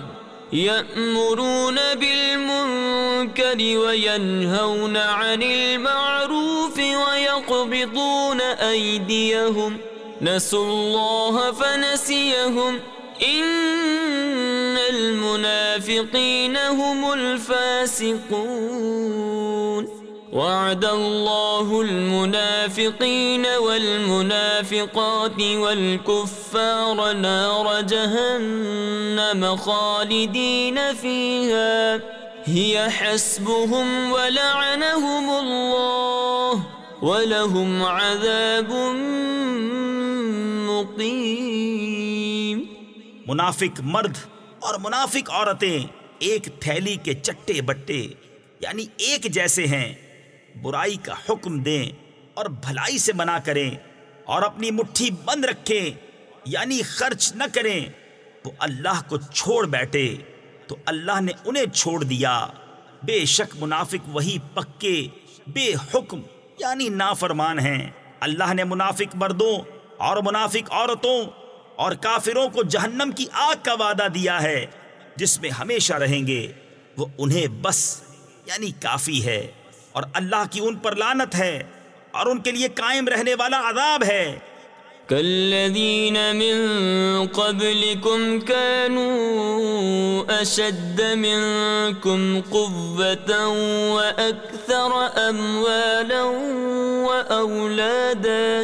يأمرون بالمنكر وينهون عن المعروف ويقبضون أيديهم. نسوا الله فنسيهم. إن المنافقين هم الفاسقون. وعد الله المنافقين والمنافقات والكفار نار جهنم خالدين فيها. هي حسبهم ولعنهم الله ولهم عذاب مقيم. منافق مرد اور منافق عورتیں ایک تھیلی کے چٹے بٹے یعنی ایک جیسے ہیں، برائی کا حکم دیں اور بھلائی سے منع کریں اور اپنی مٹھی بند رکھیں یعنی خرچ نہ کریں۔ وہ اللہ کو چھوڑ بیٹھے، تو اللہ نے انہیں چھوڑ دیا۔ بے شک منافق وہی پکے، بے حکم یعنی نافرمان ہیں۔ اللہ نے منافق مردوں اور منافق عورتوں اور کافروں کو جہنم کی آگ کا وعدہ دیا ہے، جس میں ہمیشہ رہیں گے۔ وہ انہیں بس یعنی کافی ہے۔ اور اللہ کی ان پر لانت ہے، اور ان کے لیے قائم رہنے والا عذاب ہے۔ كالذين من قبلكم كانوا أشد منكم قوة وأكثر أموالا وأولادا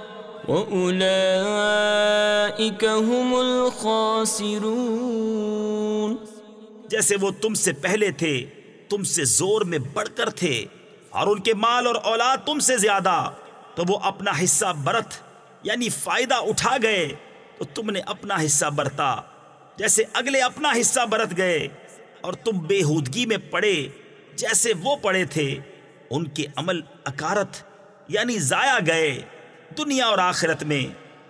وَأُولَئِكَ هُمُ الْخَاسِرُونَ جیسے وہ تم سے پہلے تھے، تم سے زور میں بڑھ کر تھے، اور ان کے مال اور اولاد تم سے زیادہ، تو وہ اپنا حصہ برت یعنی فائدہ اٹھا گئے، تو تم نے اپنا حصہ برتا، جیسے اگلے اپنا حصہ برت گئے، اور تم بےحودگی میں پڑے جیسے وہ پڑے تھے، ان کے عمل اکارت یعنی ضائع گئے۔ دنیا اور آخرت میں،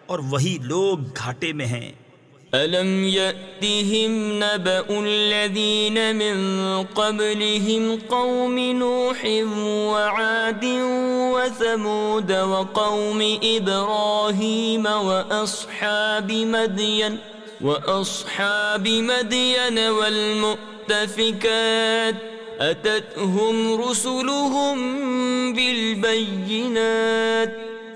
اور وہی لوگ گھاٹے میں ہیں۔ ألم يأتهم نبأ الذين من قبلهم قوم نوح وعاد وثمود وقوم إبراهيم وأصحاب مدين وأصحاب مدين والمؤتفكات أتتهم رسلهم بالبينات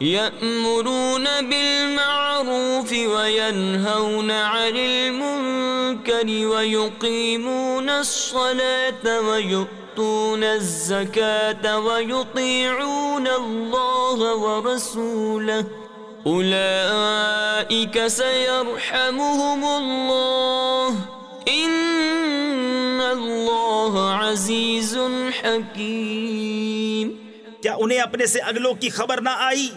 يأمرون بالمعروف وينهون عن المنكر ويقيمون الصلاة ويؤتون الزكاة ويطيعون الله ورسوله. أولئك سيرحمهم الله. إن الله عزيز حكيم. کیا انہیں اپنے سے اگلوں کی خبر نہ آئی؟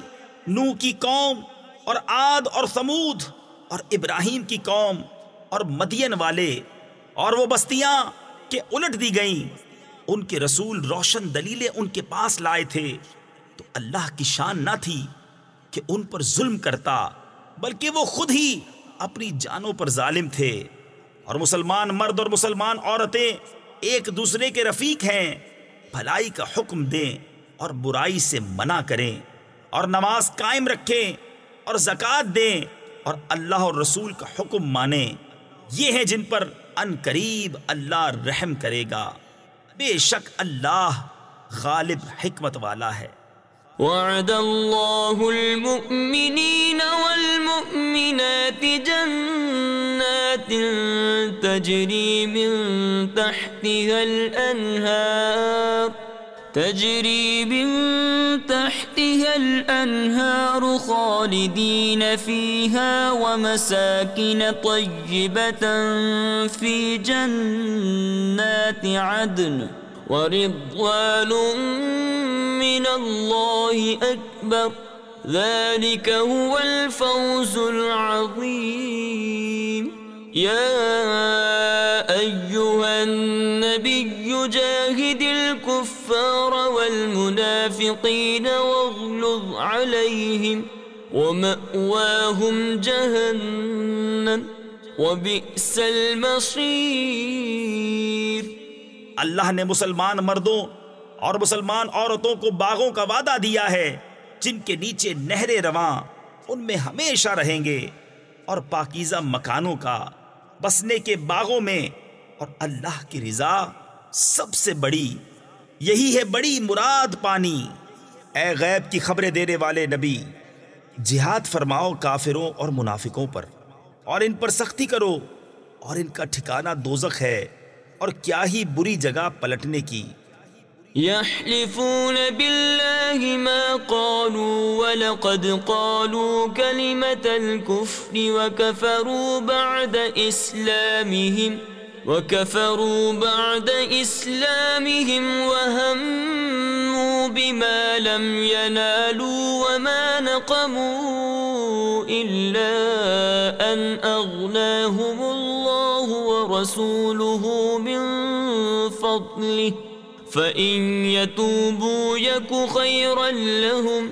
نو کی قوم اور آد اور سمود اور ابراہیم کی قوم اور مدین والے اور وہ بستیاں کہ الٹ دی گئیں۔ ان کے رسول روشن دلیلیں ان کے پاس لائے تھے۔ تو اللہ کی شان نہ تھی کہ ان پر ظلم کرتا، بلکہ وہ خود ہی اپنی جانوں پر ظالم تھے۔ اور مسلمان مرد اور مسلمان عورتیں ایک دوسرے کے رفیق ہیں، بھلائی کا حکم دیں اور برائی سے منع کریں۔ اور نماز قائم رکھیں اور زکوٰۃ دیں اور اللہ اور رسول کا حکم مانیں۔ یہ ہیں جن پر ان قریب اللہ رحم کرے گا۔ بے شک اللہ غالب حکمت والا ہے۔ وعد الله المؤمنين والمؤمنات جنات تجري من تحتها الأنهار تجري من تحتها الأنهار خالدين فيها ومساكن طيبة في جنات عدن ورضوان من الله أكبر ذلك هو الفوز العظيم يا أيها النبي جاهد الكفار والمنافقين واغلظ عليهم ومأواهم جهنم وبئس المصير. اللہ نے مسلمان مردوں اور مسلمان عورتوں کو باغوں کا وعدہ دیا ہے جن کے نیچے نہریں رواں، ان میں ہمیشہ رہیں گے اور پاکیزہ مکانوں کا بسنے کے باغوں میں اور اللہ کی رضا سب سے بڑی یہی ہے بڑی مراد پانی۔ اے غیب کی خبریں دینے والے نبی، جہاد فرماؤ کافروں اور منافقوں پر، اور ان پر سختی کرو۔ اور ان کا ٹھکانہ دوزخ ہے، اور کیا ہی بری جگہ پلٹنے کی۔ يحلفون بالله ما قالوا ولقد قالوا كلمة الكفر وكفروا بعد إسلامهم وكفروا بعد إسلامهم وهموا بما لم ينالوا وما نقموا إلا أن أغناهم الله ورسوله من فضله فإن يتوبوا يك خيرا لهم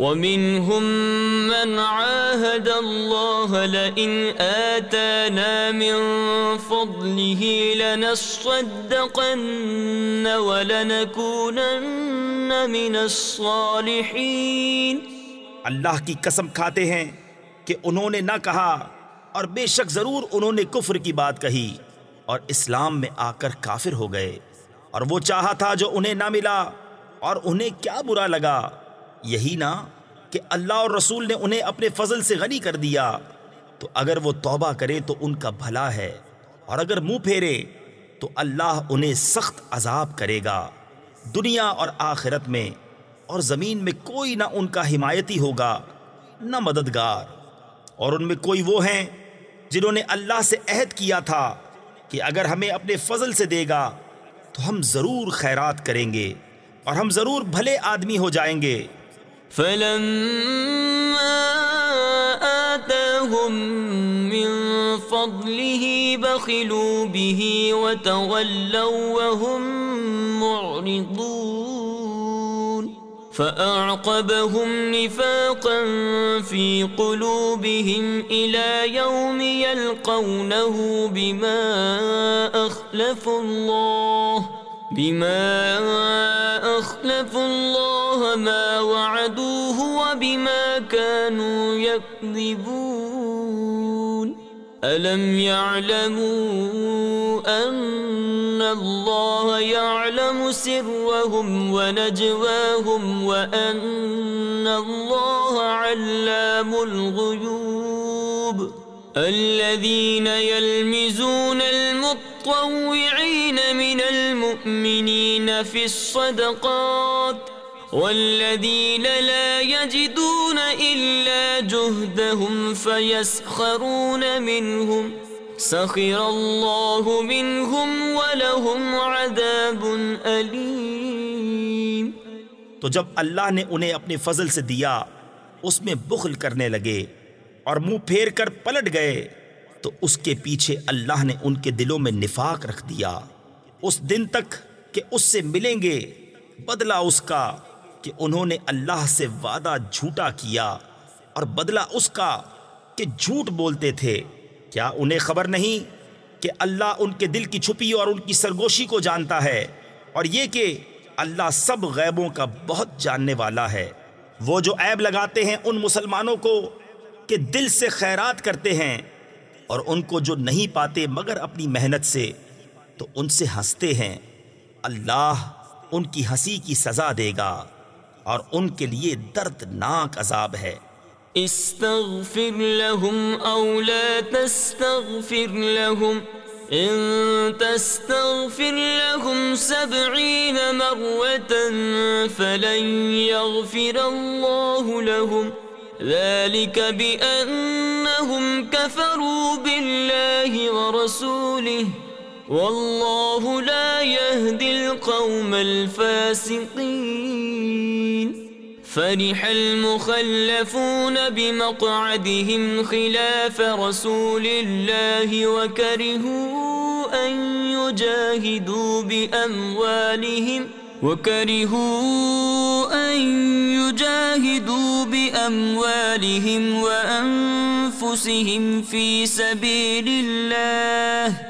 ومنهم من عاهد الله لئن آتانا من فضله لنصدقن ولنكونن من الصالحين۔ اللہ کی قسم کھاتے ہیں کہ انہوں نے نہ کہا اور بے شک ضرور انہوں نے کفر کی بات کہی اور اسلام میں آ کر کافر ہو گئے اور وہ چاہا تھا جو انہیں نہ ملا اور انہیں کیا برا لگا۔ یہی نا کہ اللہ اور رسول نے انہیں اپنے فضل سے غنی کر دیا۔ تو اگر وہ توبہ کرے تو ان کا بھلا ہے، اور اگر منہ پھیرے تو اللہ انہیں سخت عذاب کرے گا۔ دنیا اور آخرت میں اور زمین میں کوئی نہ ان کا حمایتی ہوگا، نہ مددگار۔ اور ان میں کوئی وہ ہیں جنہوں نے اللہ سے عہد کیا تھا کہ اگر ہمیں اپنے فضل سے دے گا تو ہم ضرور خیرات کریں گے اور ہم ضرور بھلے آدمی ہو جائیں گے۔ فلما آتاهم من فضله بخلوا به وتولوا وهم معرضون. فأعقبهم نفاقا في قلوبهم إلى يوم يلقونه بما أخلفوا الله، بما أخلفوا الله ما وعدوه وبما كانوا يكذبون. ألم يعلموا أن الله يعلم سرهم ونجواهم وأن الله علام الغيوب. الذين يلمزون المطوعين المؤمنين في الصدقات والذين لا يجدون إلا جهدهم فيسخرون منهم سخر الله منهم ولهم عذاب أليم تو جب اللہ نے انہیں اپنے فضل سے دیا، اس میں بخل کرنے لگے اور منہ پھیر کر پلٹ گئے، تو اس کے پیچھے اللہ نے ان کے دلوں میں نفاق رکھ دیا۔ اس دن تک کہ اس سے ملیں گے بدلہ اس کا کہ انہوں نے اللہ سے وعدہ جھوٹا کیا اور بدلہ اس کا کہ جھوٹ بولتے تھے۔ کیا انہیں خبر نہیں کہ اللہ ان کے دل کی چھپی اور ان کی سرگوشی کو جانتا ہے اور یہ کہ اللہ سب غیبوں کا بہت جاننے والا ہے۔ وہ جو عیب لگاتے ہیں ان مسلمانوں کو کہ دل سے خیرات کرتے ہیں اور ان کو جو نہیں پاتے مگر اپنی محنت سے۔ تو ان سے ہنستے ہیں۔ اللہ ان کی ہنسی کی سزا دے گا اور ان کے لیے دردناک عذاب ہے۔ استغفر لهم او لا تستغفر لهم، ان تستغفر لهم سبعين مرة فلن يغفر الله لهم۔ ذلك بأنهم كفروا بالله ورسوله۔ والله لا يهدي القوم الفاسقين. فرح المخلفون بمقعدهم خلاف رسول الله وكرهوا أن يجاهدوا بأموالهم وكرهوا أن يجاهدوا بأموالهم وأنفسهم في سبيل الله.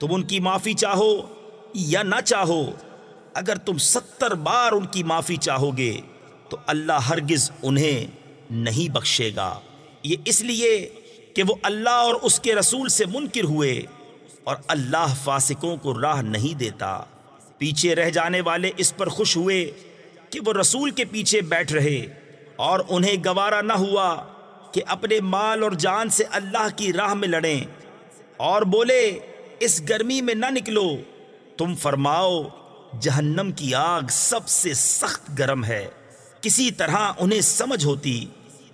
تم ان کی معافی چاہو یا نہ چاہو؟ اگر تم ستر بار ان کی معافی چاہو گے، تو اللہ ہرگز انہیں نہیں بخشے گا۔ یہ اس لیے کہ وہ اللہ اور اس کے رسول سے منکر ہوئے اور اللہ فاسقوں کو راہ نہیں دیتا۔ پیچھے رہ جانے والے اس پر خوش ہوئے کہ وہ رسول کے پیچھے بیٹھ رہے اور انہیں گوارا نہ ہوا کہ اپنے مال اور جان سے اللہ کی راہ میں لڑیں اور بولے اس گرمی میں نہ نکلو۔ تم فرماؤ، جہنم کی آگ سب سے سخت گرم ہے۔ کسی طرح انہیں سمجھ ہوتی۔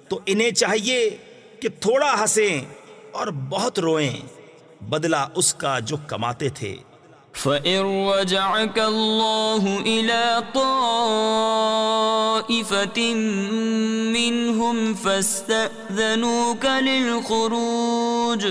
تو انہیں چاہیے کہ تھوڑا ہنسیں اور بہت روئیں۔ بدلہ اس کا جو کماتے تھے۔ فَإِن رَجَعَكَ اللَّهُ إِلَىٰ طَائِفَةٍ مِّنْهُمْ فَاسْتَأْذَنُوكَ لِلْخُرُوجِ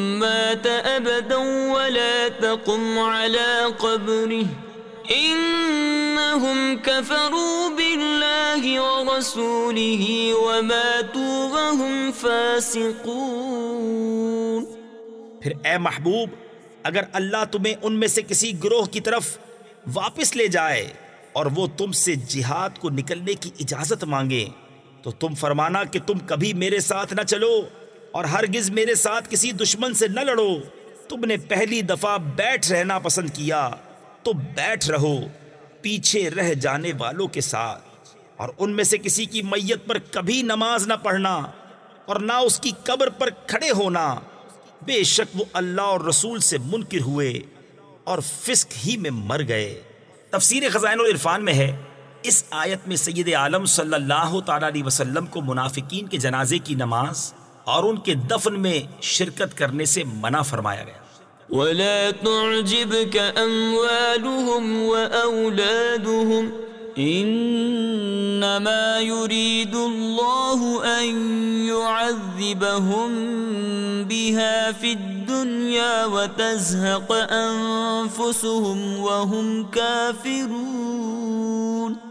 مات أبدا ولا تقم على قبره إنهم كفروا بالله ورسوله وماتوا وهم فاسقون پھر اے محبوب، اگر اللہ تمہیں ان میں سے کسی گروہ کی طرف واپس لے جائے اور وہ تم سے جہاد کو نکلنے کی اجازت مانگے، تو تم فرمانا کہ تم کبھی میرے ساتھ نہ چلو۔ اور ہرگز میرے ساتھ کسی دشمن سے نہ لڑو۔ تم نے پہلی دفعہ بیٹھ رہنا پسند کیا۔ تو بیٹھ رہو۔ پیچھے رہ جانے والوں کے ساتھ۔ اور ان میں سے کسی کی میت پر کبھی نماز نہ پڑھنا۔ اور نہ اس کی قبر پر کھڑے ہونا۔ بے شک وہ اللہ اور رسول سے منکر ہوئے۔ اور فسق ہی میں مر گئے۔ تفسیر خزائن العرفان میں ہے۔ اس آیت میں سید عالم صلی اللہ تعالی علیہ وسلم کو منافقین کے جنازے کی نماز اور ان کے دفن میں شرکت کرنے سے منع فرمایا گیا۔ ولا تعجبك أموالهم وأولادهم إنما يريد الله أن يعذبهم بها في الدنيا وتزهق أنفسهم وهم كافرون۔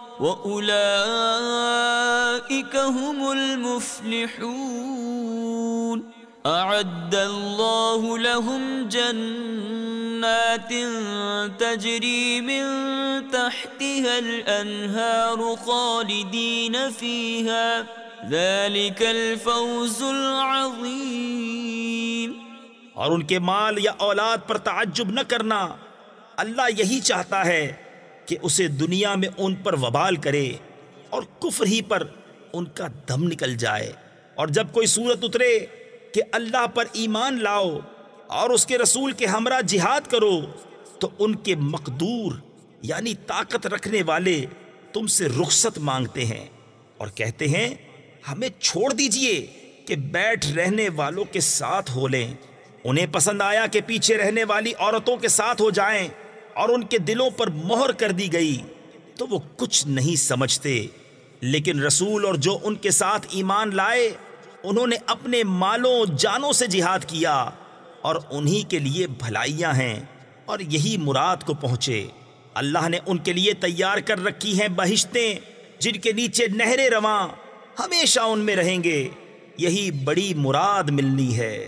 وأولئك هم المفلحون أعد الله لهم جنات تجري من تحتها الأنهار خالدين فيها ذلك الفوز العظيم اور ان کے مال یا اولاد پر تعجب نہ کرنا، اللہ یہی چاہتا ہے کہ اسے دنیا میں ان پر وبال کرے اور کفر ہی پر ان کا دم نکل جائے۔ اور جب کوئی صورت اترے کہ اللہ پر ایمان لاؤ اور اس کے رسول کے ہمراہ جہاد کرو، تو ان کے مقدور یعنی طاقت رکھنے والے تم سے رخصت مانگتے ہیں اور کہتے ہیں، ہمیں چھوڑ دیجیے کہ بیٹھ رہنے والوں کے ساتھ ہو لیں۔ انہیں پسند آیا کہ پیچھے رہنے والی عورتوں کے ساتھ ہو جائیں۔ اور ان کے دلوں پر مہر کر دی گئی، تو وہ کچھ نہیں سمجھتے۔ لیکن رسول اور جو ان کے ساتھ ایمان لائے، انہوں نے اپنے مالوں جانوں سے جہاد کیا اور انہی کے لیے بھلائیاں ہیں۔ اور یہی مراد کو پہنچے۔ اللہ نے ان کے لیے تیار کر رکھی ہیں بہشتیں، جن کے نیچے نہریں رواں، ہمیشہ ان میں رہیں گے۔ یہی بڑی مراد ملنی ہے۔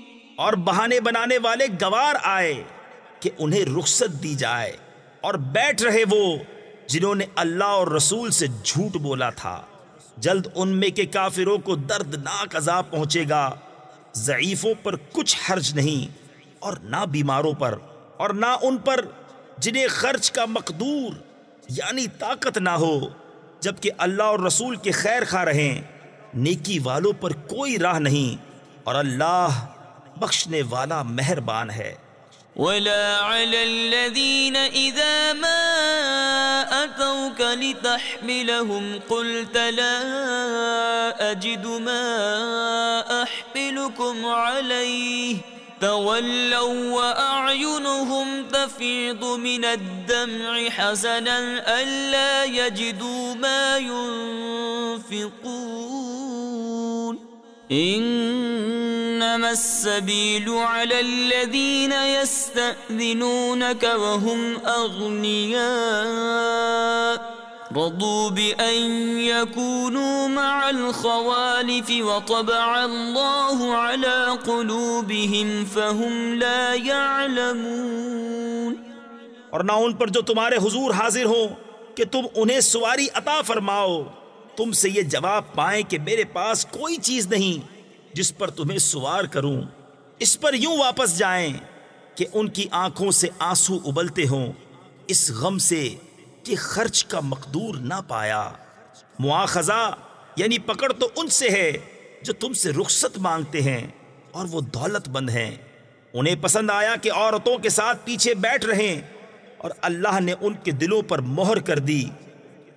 اور بہانے بنانے والے گوار آئے کہ انہیں رخصت دی جائے اور بیٹھ رہے وہ جنہوں نے اللہ اور رسول سے جھوٹ بولا تھا۔ جلد ان میں کے کافروں کو دردناک عذاب پہنچے گا۔ ضعیفوں پر کچھ حرج نہیں اور نہ بیماروں پر اور نہ ان پر جنہیں خرچ کا مقدور یعنی طاقت نہ ہو، جبکہ اللہ اور رسول کے خیر خواہ رہیں۔ نیکی والوں پر کوئی راہ نہیں اور اللہ بخشنے والا مہربان ہے۔ ولا على الذين إذا ما أتوك لتحملهم قلت لا أجد ما أحملكم عليه تولوا وأعينهم تفيض من الدمع حسنا ألا يجدوا ما ينفقون۔ انما السبيل على الذين يستأذنونك وهم اغنياء رضوا بأن يكونوا مع الخوالف وطبع الله على قلوبهم فهم لا يعلمون اور نہ ان پر جو تمہارے حضور حاضر ہوں کہ تم انہیں سواری عطا فرماؤ۔ تم سے یہ جواب پائیں کہ میرے پاس کوئی چیز نہیں جس پر تمہیں سوار کروں۔ اس پر یوں واپس جائیں کہ ان کی آنکھوں سے آنسو ابلتے ہوں۔ اس غم سے کہ خرچ کا مقدور نہ پایا۔ مواخذہ یعنی پکڑ تو ان سے ہے جو تم سے رخصت مانگتے ہیں اور وہ دولت بند ہیں۔ انہیں پسند آیا کہ عورتوں کے ساتھ پیچھے بیٹھ رہیں اور اللہ نے ان کے دلوں پر مہر کر دی۔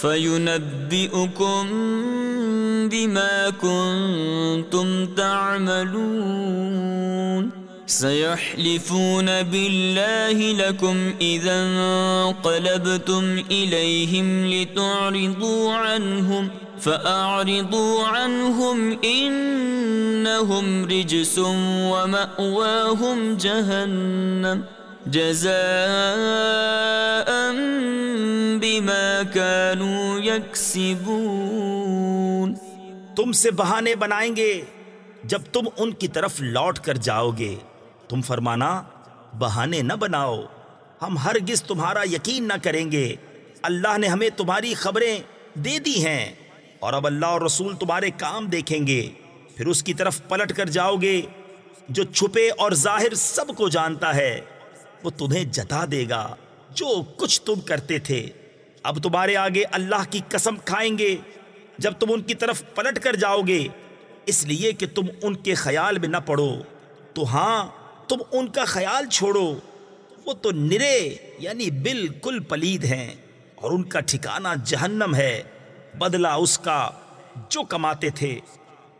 فينبئكم بما كنتم تعملون سيحلفون بالله لكم إذا انقلبتم إليهم لتعرضوا عنهم فأعرضوا عنهم إنهم رجس ومأواهم جهنم جزاء بما كانوا يكسبون. تم سے بہانے بنائیں گے جب تم ان کی طرف لوٹ کر جاؤ گے۔ تم فرمانا، بہانے نہ بناؤ۔ ہم ہرگز تمہارا یقین نہ کریں گے۔ اللہ نے ہمیں تمہاری خبریں دے دی ہیں۔ اور اب اللہ اور رسول تمہارے کام دیکھیں گے۔ پھر اس کی طرف پلٹ کر جاؤ گے، جو چھپے اور ظاہر سب کو جانتا ہے۔ وہ تمہیں جتا دے گا، جو کچھ تم کرتے تھے۔ اب تمہارے آگے اللہ کی قسم کھائیں گے۔ جب تم ان کی طرف پلٹ کر جاؤ گے، اس لیے کہ تم ان کے خیال میں نہ پڑو۔ تو ہاں تم ان کا خیال چھوڑو۔ وہ تو نرے یعنی بالکل پلید ہیں۔ اور ان کا ٹھکانہ جہنم ہے۔ بدلہ اس کا جو کماتے تھے۔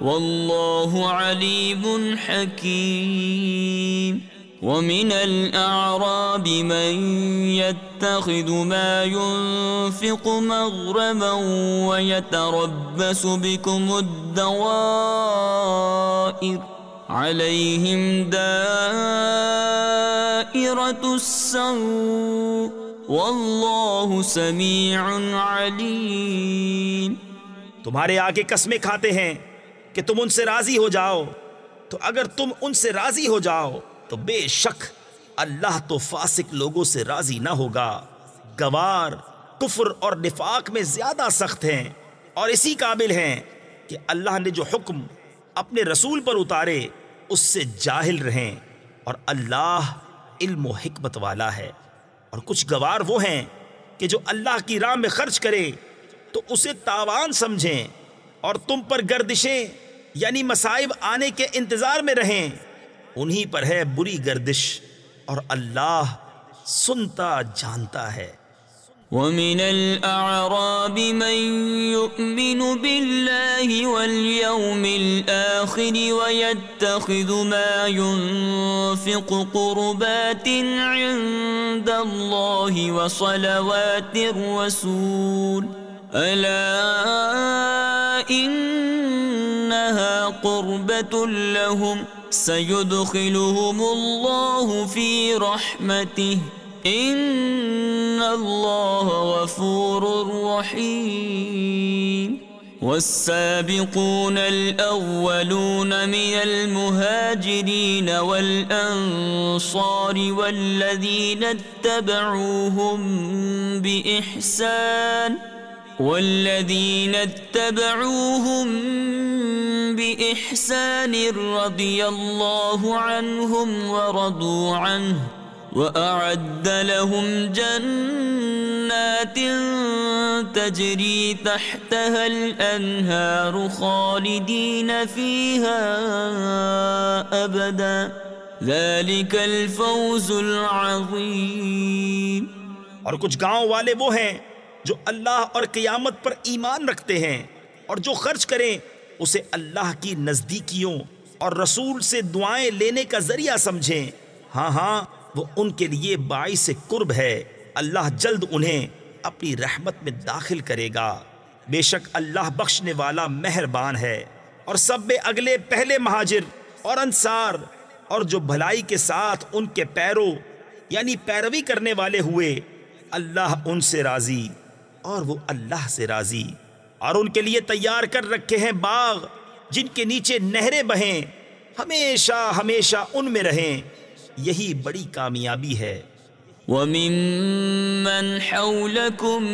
والله عليم حكيم. ومن الأعراب من يتخذ ما ينفق مغرما ويتربس بكم الدوائر. عليهم دائرة السوء. والله سميع عليم. تمہارے آگے قسمیں کھاتے ہیں کہ تم ان سے راضی ہو جاؤ۔ تو اگر تم ان سے راضی ہو جاؤ، تو بے شک اللہ تو فاسق لوگوں سے راضی نہ ہوگا۔ گوار، کفر اور نفاق میں زیادہ سخت ہیں اور اسی قابل ہیں کہ اللہ نے جو حکم اپنے رسول پر اتارے، اس سے جاہل رہیں۔ اور اللہ علم و حکمت والا ہے۔ اور کچھ گوار وہ ہیں کہ جو اللہ کی راہ میں خرچ کرے، تو اسے تاوان سمجھیں۔ اور تم پر گردشیں یعنی مصائب آنے کے انتظار میں رہیں۔ انہی پر ہے بری گردش اور اللہ سنتا جانتا ہے۔ ومن الأعراب من يؤمن بالله واليوم الآخر ويتخذ ما ينفق قربات عند الله وصلوات الرسول ألا إنها قربة لهم سيدخلهم الله في رحمته ان اللہ غفور رحیم والسابقون الاولون من المهاجرين والانصار والذين اتبعوهم باحسان والذين اتبعوهم باحسان رضي الله عنهم ورضوا عنه وأعد لهم جنات تجري تحتها الأنهار خالدين فيها أبدا ذلك الفوز العظيم اور کچھ گاؤں والے وہ ہیں جو اللہ اور قیامت پر ایمان رکھتے ہیں اور جو خرچ کریں، اسے اللہ کی نزدیکیوں اور رسول سے دعائیں لینے کا ذریعہ سمجھیں۔ ہاں ہاں وہ ان کے لیے باعث قرب ہے۔ اللہ جلد انہیں اپنی رحمت میں داخل کرے گا۔ بے شک اللہ بخشنے والا مہربان ہے۔ اور سب اگلے پہلے مہاجر اور انصار اور جو بھلائی کے ساتھ ان کے پیرو یعنی پیروی کرنے والے ہوئے، اللہ ان سے راضی۔ اور وہ اللہ سے راضی اور ان کے لیے تیار کر رکھے ہیں باغ، جن کے نیچے نہریں بہیں۔ ہمیشہ ہمیشہ ان میں رہیں۔ یہی بڑی کامیابی ہے۔ وَمِمَّنْ حَوْلَكُمْ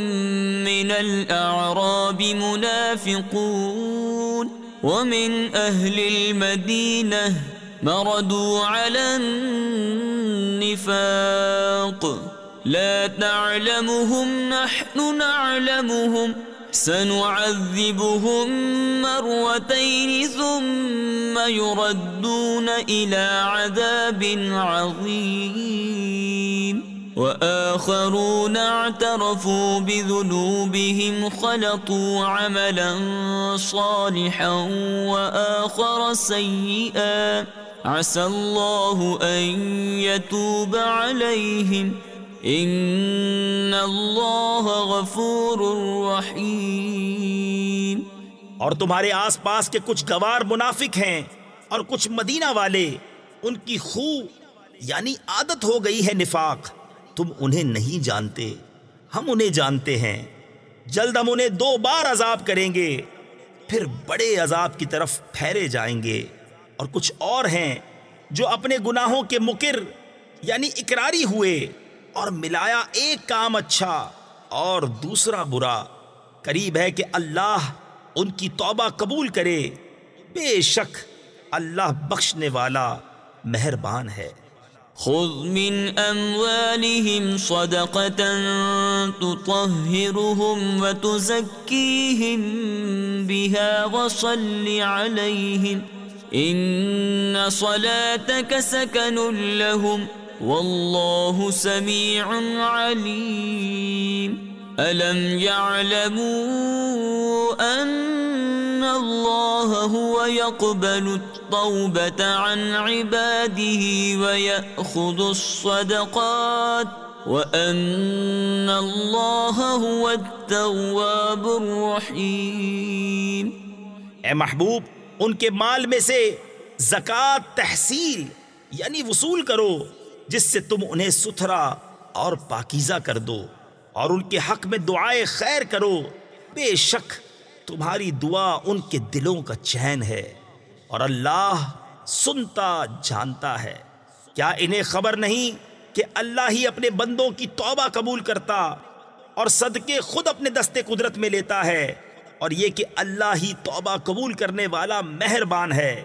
مِنَ الْأَعْرَابِ مُنَافِقُونَ۔ وَمِنْ أَهْلِ الْمَدِينَةِ مَرَدُوا عَلَى النِّفَاقِ۔ لَا تَعْلَمُهُمْ نَحْنُ نَعْلَمُهُمْ. سنعذبهم مرتين ثم يردون إلى عذاب عظيم. وآخرون اعترفوا بذنوبهم، خلطوا عملا صالحا وآخر سيئا. عسى الله أن يتوب عليهم. ان اللہ غفور رحیم اور تمہارے آس پاس کے کچھ گوار منافق ہیں اور کچھ مدینہ والے، ان کی خو یعنی عادت ہو گئی ہے نفاق۔ تم انہیں نہیں جانتے، ہم انہیں جانتے ہیں۔ جلد ہم انہیں دو بار عذاب کریں گے، پھر بڑے عذاب کی طرف پھیرے جائیں گے۔ اور کچھ اور ہیں جو اپنے گناہوں کے مکر یعنی اقراری ہوئے۔ اور ملایا ایک کام اچھا اور دوسرا برا۔ قریب ہے کہ اللہ ان کی توبہ قبول کرے۔ بے شک اللہ بخشنے والا مہربان ہے۔ خذ من اموالهم صدقة تطهرهم وتزكيهم بها وصل عليهم ان صلاتك سكن لهم۔ واللہ سمیع علیم ألم يعلموا أن الله هو يقبل الطوبة عن عباده ويأخذ الصدقات وأن الله هو التواب الرحيم. اے محبوب، ان کے مال میں سے زکوٰۃ، تحصیل یعنی وصول کرو۔ جس سے تم انہیں ستھرا اور پاکیزہ کر دو اور ان کے حق میں دعائے خیر کرو۔ بے شک تمہاری دعا ان کے دلوں کا چین ہے اور اللہ سنتا جانتا ہے۔ کیا انہیں خبر نہیں کہ اللہ ہی اپنے بندوں کی توبہ قبول کرتا اور صدقے خود اپنے دستے قدرت میں لیتا ہے اور یہ کہ اللہ ہی توبہ قبول کرنے والا مہربان ہے۔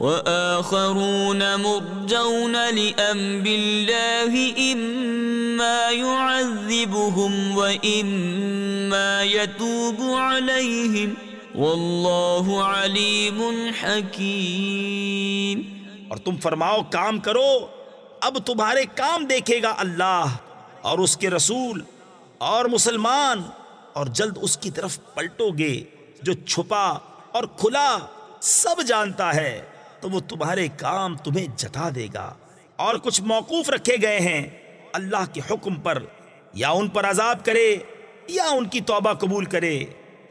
وآخرون مرجون لأمر الله إما يعذبهم وإما يتوب عليهم والله عليم حكيم اور تم فرماؤ، کام کرو، اب تمہارے کام دیکھے گا اللہ اور اس کے رسول اور مسلمان اور جلد اس کی طرف پلٹو گے، جو چھپا اور کھلا سب جانتا ہے۔ تو وہ تمہارے کام تمہیں جتا دے گا۔ اور کچھ موقوف رکھے گئے ہیں۔ اللہ کے حکم پر یا ان پر عذاب کرے یا ان کی توبہ قبول کرے۔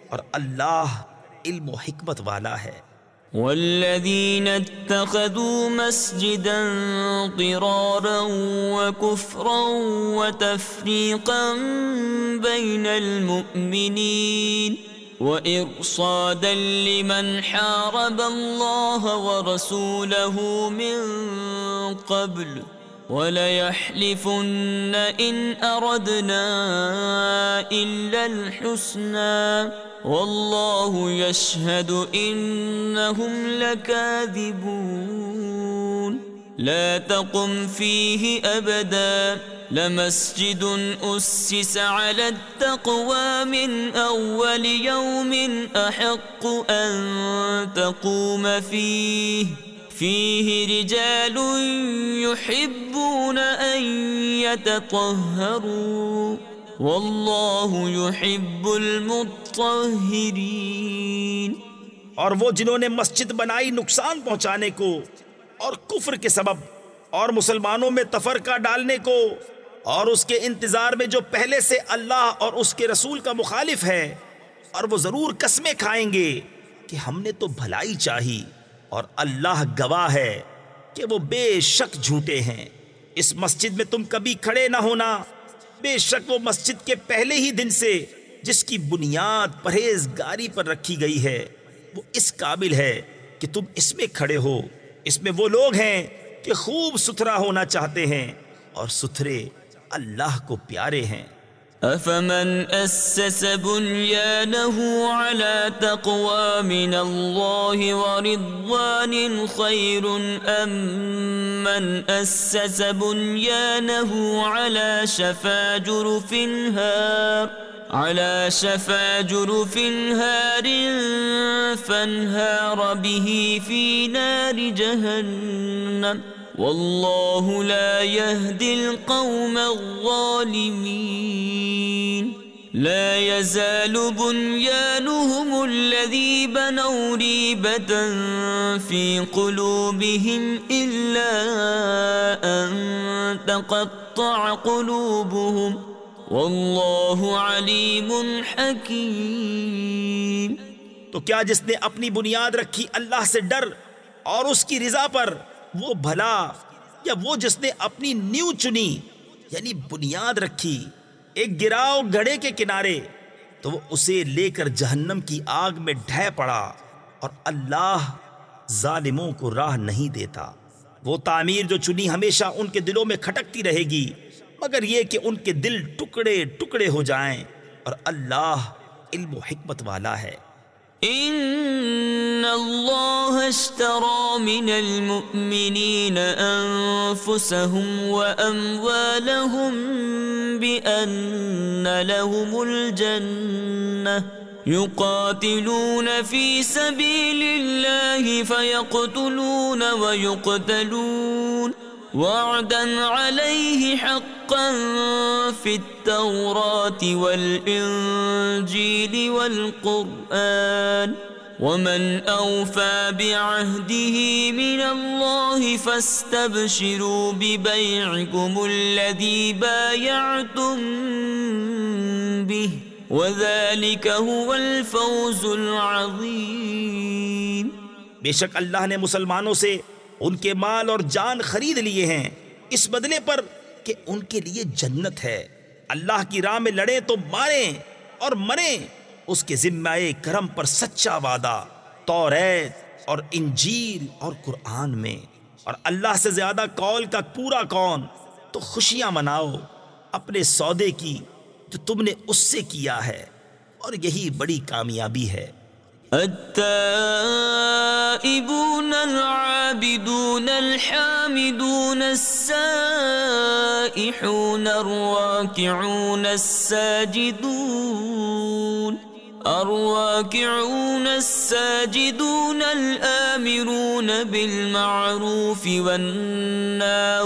اور اللہ علم و حکمت والا ہے۔ والذين اتخذوا مسجدا ضرارا وكفرا وتفريقا بين المؤمنين وإرصادا لمن حارب الله ورسوله من قبل وليحلفن إن أردنا إلا الحسنى والله يشهد إنهم لكاذبون لا تقم فيه أبداً لمسجد أسس على التقوى من أول يوم أحق أن تقوم فيه. فيه رجال يحبون أن يتطهروا. والله يحب المطهرين. اور وہ جنہوں نے مسجد بنائی نقصان پہنچانے کو اور کفر کے سبب اور مسلمانوں میں تفرقہ ڈالنے کو اور اس کے انتظار میں جو پہلے سے اللہ اور اس کے رسول کا مخالف ہے، اور وہ ضرور قسمیں کھائیں گے کہ ہم نے تو بھلائی چاہی اور اللہ گواہ ہے کہ وہ بے شک جھوٹے ہیں۔ اس مسجد میں تم کبھی کھڑے نہ ہونا۔ بے شک وہ مسجد کے پہلے ہی دن سے جس کی بنیاد پرہیز گاری پر رکھی گئی ہے، وہ اس قابل ہے کہ تم اس میں کھڑے ہو۔ اس میں وہ لوگ ہیں کہ خوب ستھرا ہونا چاہتے ہیں اور ستھرے اللہ کو پیارے ہیں۔ افمن اسس بنيانه على تقوى من الله ورضوان خير ام من اسس بنيانه على شفا جرف هار على شفا جرف هار فانهار به في نار جهنم والله لا يهدي القوم الظالمين. لا يزال بنيانهم الذي بنوا ريبة في قلوبهم إلا أن تقطع قلوبهم. والله عليم حكيم. تو کیا جس نے اپنی بنیاد رکھی اللہ سے ڈر اور اس کی رضا پر وہ بھلا یا وہ جس نے اپنی نیو چنی یعنی بنیاد رکھی، ایک گراؤ گڑے کے کنارے، تو وہ اسے لے کر جہنم کی آگ میں ڈھہ پڑا اور اللہ ظالموں کو راہ نہیں دیتا۔ وہ تعمیر جو چنی ہمیشہ ان کے دلوں میں کھٹکتی رہے گی، مگر یہ کہ ان کے دل ٹکڑے ٹکڑے ہو جائیں اور اللہ علم و حکمت والا ہے۔ ان الله اشترى من المؤمنين انفسهم واموالهم بان لهم الجنه يقاتلون في سبيل الله فيقتلون ويقتلون وعدا عليه حقا في التوراة والإنجيل والقرآن ومن أوفى بعهده من الله فاستبشروا ببيعكم الذي بايعتم به وذلك هو الفوز العظيم بے شک اللہ نے مسلمانوں سے ان کے مال اور جان خرید لیے ہیں۔ اس بدلے پر کہ ان کے لیے جنت ہے۔ اللہ کی راہ میں لڑیں تو ماریں اور مریں۔ اس کے ذمہ کرم پر سچا وعدہ توریت اور انجیل اور قرآن میں۔ اور اللہ سے زیادہ کال کا پورا کون؟ تو خوشیاں مناؤ اپنے سودے کی جو تم نے اس سے کیا ہے۔ اور یہی بڑی کامیابی ہے۔ التائبون العابدون الحامدون السائحون الراكعون الساجدون الراكعون الساجدون الآمرون بالمعروف والناهون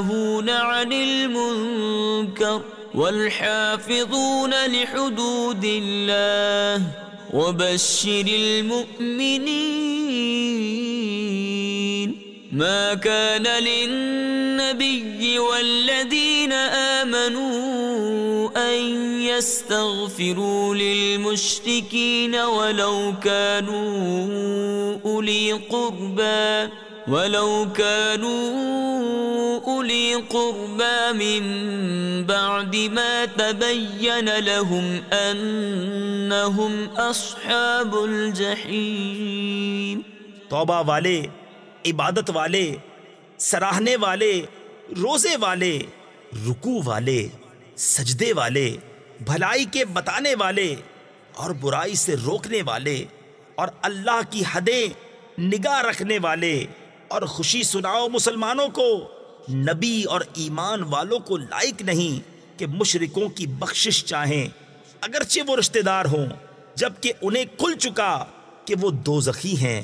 عن المنكر والحافظون لحدود الله وبشر المؤمنين. ما كان للنبي والذين آمنوا أن يستغفروا للمشركين ولو كانوا أولي قربا ولو كانوا أولي قربا من بعد ما تبين لهم أنهم أصحاب الجحيم. توبہ والے، عبادت والے، سراہنے والے، روزے والے رکو والے، سجدے والے، بھلائی کے بتانے والے اور برائی سے روکنے والے اور اللہ کی حدیں نگاہ رکھنے والے اور خوشی سناؤ مسلمانوں کو۔ نبی اور ایمان والوں کو لائق نہیں کہ مشرکوں کی بخشش چاہیں۔ اگرچہ وہ رشتہ دار ہوں، جبکہ انہیں کھل چکا کہ وہ دوزخی ہیں۔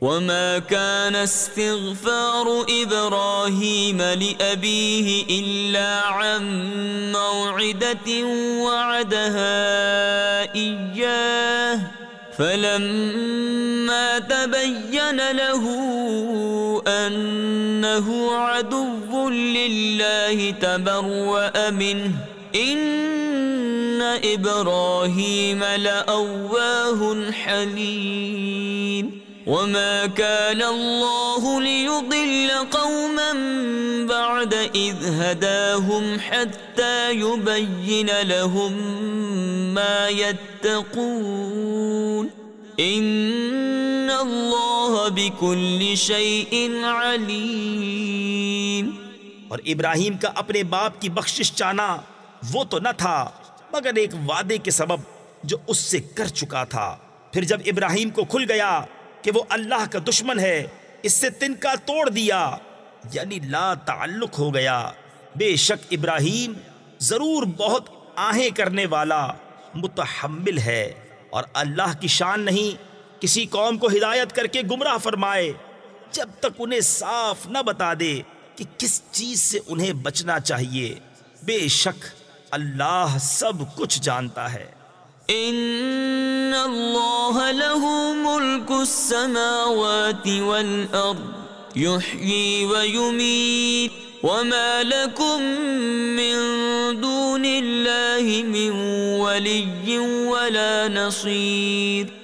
وما كان استغفار إبراهيم لأبيه إلا عن موعدة وعدها إياه فلما تبين له أنه عدو لله تبرأ منه. إن إبراهيم لأواه حليم. وما كان الله ليضل قوما بعد إذ هداهم حتى يبين لهم ما يتقون إن الله بكل شيء عليم اور ابراہیم کا اپنے باپ کی بخشش چانا وہ تو نہ تھا، مگر ایک وعدے کے سبب جو اس سے کر چکا تھا۔ پھر جب ابراہیم کو کھل گیا کہ وہ اللہ کا دشمن ہے، اس سے تنکا توڑ دیا یعنی لا تعلق ہو گیا۔ بے شک ابراہیم ضرور بہت آہیں کرنے والا متحمل ہے۔ اور اللہ کی شان نہیں، کسی قوم کو ہدایت کر کے گمراہ فرمائے۔ جب تک انہیں صاف نہ بتا دے کہ کس چیز سے انہیں بچنا چاہیے، بے شک اللہ سب کچھ جانتا ہے۔ ان اللہ له ملک السماوات والارض يحيي ويميت. وما لكم من دون اللہ من ولی ولا نصیر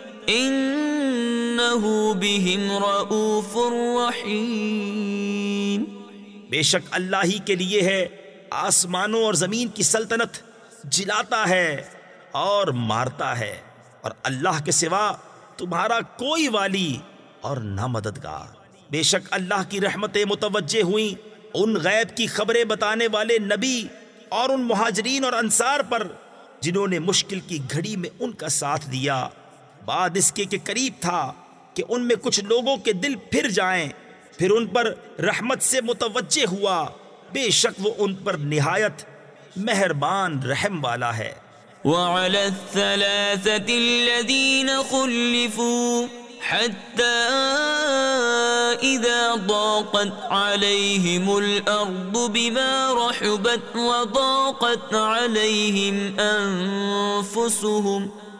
انہو بہم رؤوف رحیم بے شک اللہ ہی کے لیے ہے، آسمانوں اور زمین کی سلطنت جلاتا ہے اور مارتا ہے، اور اللہ کے سوا تمہارا کوئی والی اور نہ مددگار۔ بے شک اللہ کی رحمتیں متوجہ ہوئیں، ان غیب کی خبریں بتانے والے نبی اور ان مہاجرین اور انصار پر، جنہوں نے مشکل کی گھڑی میں ان کا ساتھ دیا۔ بعد اس کے کہ قریب تھا کہ ان میں کچھ لوگوں کے دل پھر جائیں، پھر ان پر رحمت سے متوجہ ہوا۔ بے شک وہ ان پر نہایت مہربان رحم والا ہے۔ وعلى الثلاثة الذين خلفوا حتى إذا ضاقت عليهم الأرض بما رحبت وضاقت عليهم أنفسهم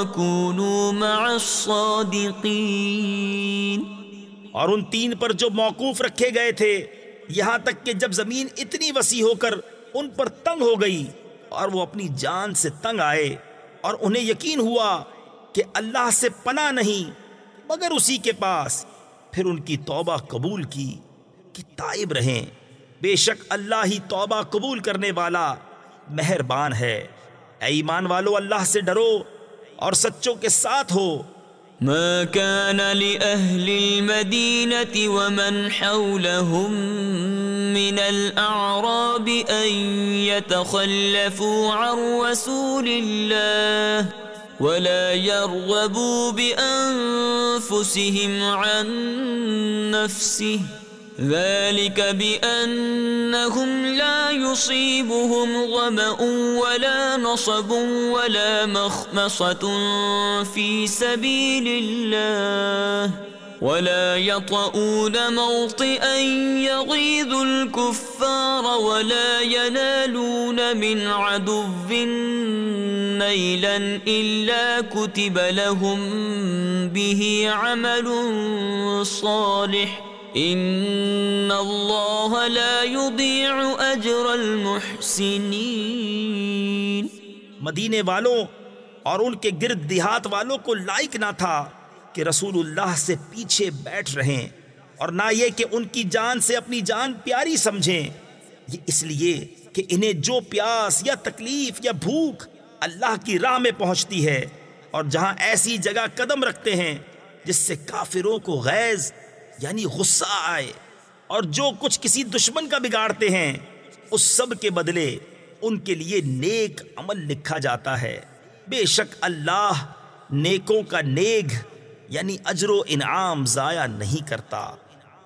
وكونوا مع الصادقين اور ان تین پر جو موقوف رکھے گئے تھے، یہاں تک کہ جب زمین اتنی وسیع ہو کر ان پر تنگ ہو گئی اور وہ اپنی جان سے تنگ آئے اور انہیں یقین ہوا کہ اللہ سے پناہ نہیں، مگر اسی کے پاس پھر ان کی توبہ قبول کی کہ تائب رہیں۔ بے شک اللہ ہی توبہ قبول کرنے والا مہربان ہے۔ اے ایمان والو، اللہ سے ڈرو۔ اور سچوں کے ساتھ ہو۔ ما كان لأهل المدينة ومن حولهم من الأعراب أن يتخلفوا عن رسول الله ولا يرغبوا بأنفسهم عن نفسه ذلك بأنهم لا يصيبهم غمأ ولا نصب ولا مخمصة في سبيل الله ولا يطؤون موطئا يغيظ الكفار ولا ينالون من عدو نيلا إلا كتب لهم به عمل صالح ان اللہ لا يضيع اجر المحسنین مدینے والوں اور ان کے گرد دیہات والوں کو لائق نہ تھا کہ رسول اللہ سے پیچھے بیٹھ رہیں اور نہ یہ کہ ان کی جان سے اپنی جان پیاری سمجھیں۔ یہ اس لیے کہ انہیں جو پیاس یا تکلیف یا بھوک اللہ کی راہ میں پہنچتی ہے اور جہاں ایسی جگہ قدم رکھتے ہیں جس سے کافروں کو غیظ یعنی غصہ آئے اور جو کچھ کسی دشمن کا بگاڑتے ہیں، اس سب کے بدلے ان کے لیے نیک عمل لکھا جاتا ہے۔ بے شک اللہ نیکوں کا نیک یعنی اجر و انعام ضائع نہیں کرتا۔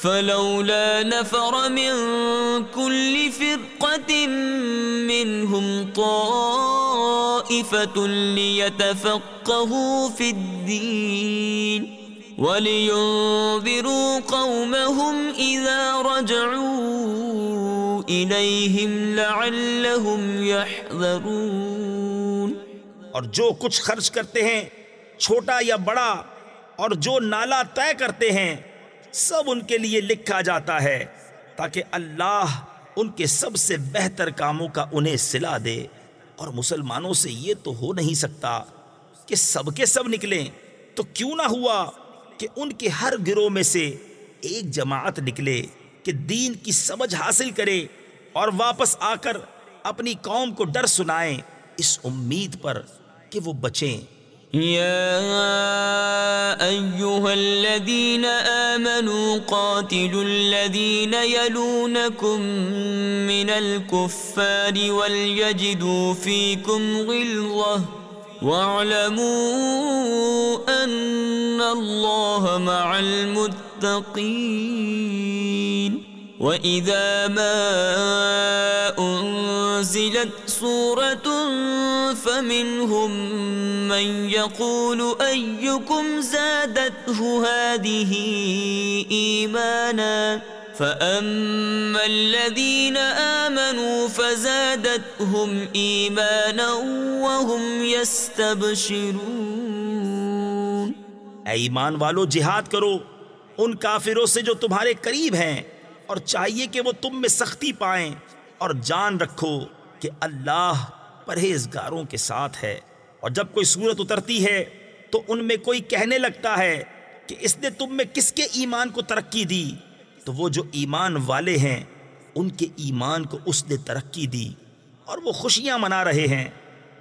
فلولا نفر من كل فرقة منهم طائفة ليتفقهوا في الدين ولينذروا قومهم إذا رجعوا إليهم لعلهم يحذرون اور جو کچھ خرچ کرتے ہیں، چھوٹا یا بڑا، اور جو نالا طے کرتے ہیں سب ان کے لیے لکھا جاتا ہے تاکہ اللہ ان کے سب سے بہتر کاموں کا انہیں سلا دے۔ اور مسلمانوں سے یہ تو ہو نہیں سکتا کہ سب کے سب نکلیں۔ تو کیوں نہ ہوا کہ ان کے ہر گروہ میں سے ایک جماعت نکلے کہ دین کی سمجھ حاصل کرے اور واپس آ کر اپنی قوم کو ڈر سنائیں اس امید پر کہ وہ بچیں۔ يا أيها الذين آمنوا قاتلوا الذين يلونكم من الكفار وليجدوا فيكم غلظة واعلموا أن الله مع المتقين وَإِذَا مَا أُنزِلَتْ سُورَةٌ فَمِنْهُمْ مَنْ يَقُولُ أَيُّكُمْ زَادَتْهُ هَذِهِ إِيمَانًا فَأَمَّا الَّذِينَ آمَنُوا فَزَادَتْهُمْ إِيمَانًا وَهُمْ يَسْتَبْشِرُونَ اے ایمان والو، جہاد کرو۔ ان کافروں سے جو تمہارے قریب ہیں، اور چاہیے کہ وہ تم میں سختی پائیں، اور جان رکھو۔ کہ اللہ پرہیزگاروں کے ساتھ ہے اور جب کوئی صورت اترتی ہے تو ان میں کوئی کہنے لگتا ہے کہ اس نے تم میں کس کے ایمان کو ترقی دی؟ تو وہ جو ایمان والے ہیں، ان کے ایمان کو اس نے ترقی دی اور وہ خوشیاں منا رہے ہیں۔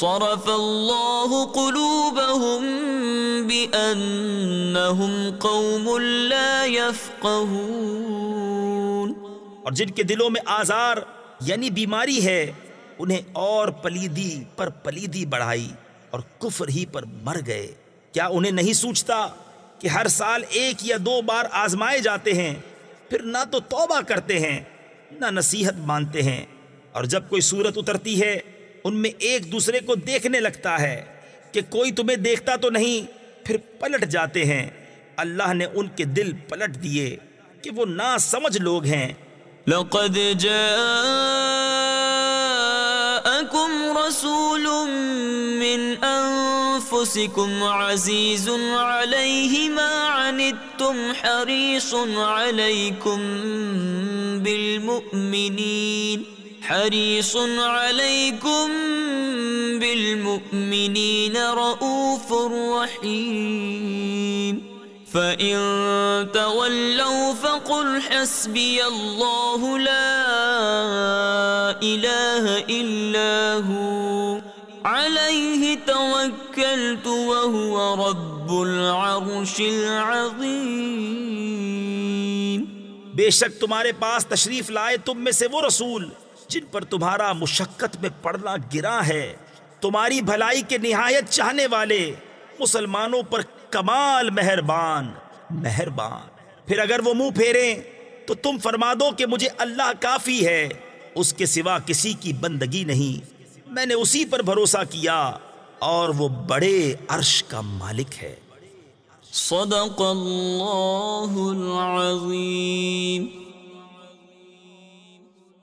صرف الله قلوبهم بأنهم قوم لا يفقهون. اور جن کے دلوں میں آزار یعنی بیماری ہے، انہیں اور پلیدی پر پلیدی بڑھائی اور کفر ہی پر مر گئے۔ کیا انہیں نہیں سوچتا کہ ہر سال ایک یا دو بار آزمائے جاتے ہیں، پھر نہ تو توبہ کرتے ہیں، نہ نصیحت مانتے ہیں۔ اور جب کوئی صورت اترتی ہے ان میں ایک دوسرے کو دیکھنے لگتا ہے کہ کوئی تمہیں دیکھتا تو نہیں، پھر پلٹ جاتے ہیں۔ اللہ نے ان کے دل پلٹ دیے کہ وہ نا سمجھ لوگ ہیں۔ لقد جاءكم رسول من أنفسكم عزيز عليه ما عنتم حريص عليكم بالمؤمنين حريص عليكم بالمؤمنين رؤوف رحيم. فإن تولوا فقل حسبي الله لا إله إلا هو. عليه توكلت وهو رب العرش العظيم. بے شک تمہارے پاس تشریف لائے تم میں سے وہ رسول جن پر تمہارا مشقت میں پڑنا گرا ہے، تمہاری بھلائی کے نہایت چاہنے والے مسلمانوں پر کمال مہربان مہربان۔ پھر اگر وہ منہ پھیریں، تو تم فرما دو کہ مجھے اللہ کافی ہے، اس کے سوا کسی کی بندگی نہیں۔ میں نے اسی پر بھروسہ کیا اور وہ بڑے عرش کا مالک ہے۔ صدق اللہ العظیم۔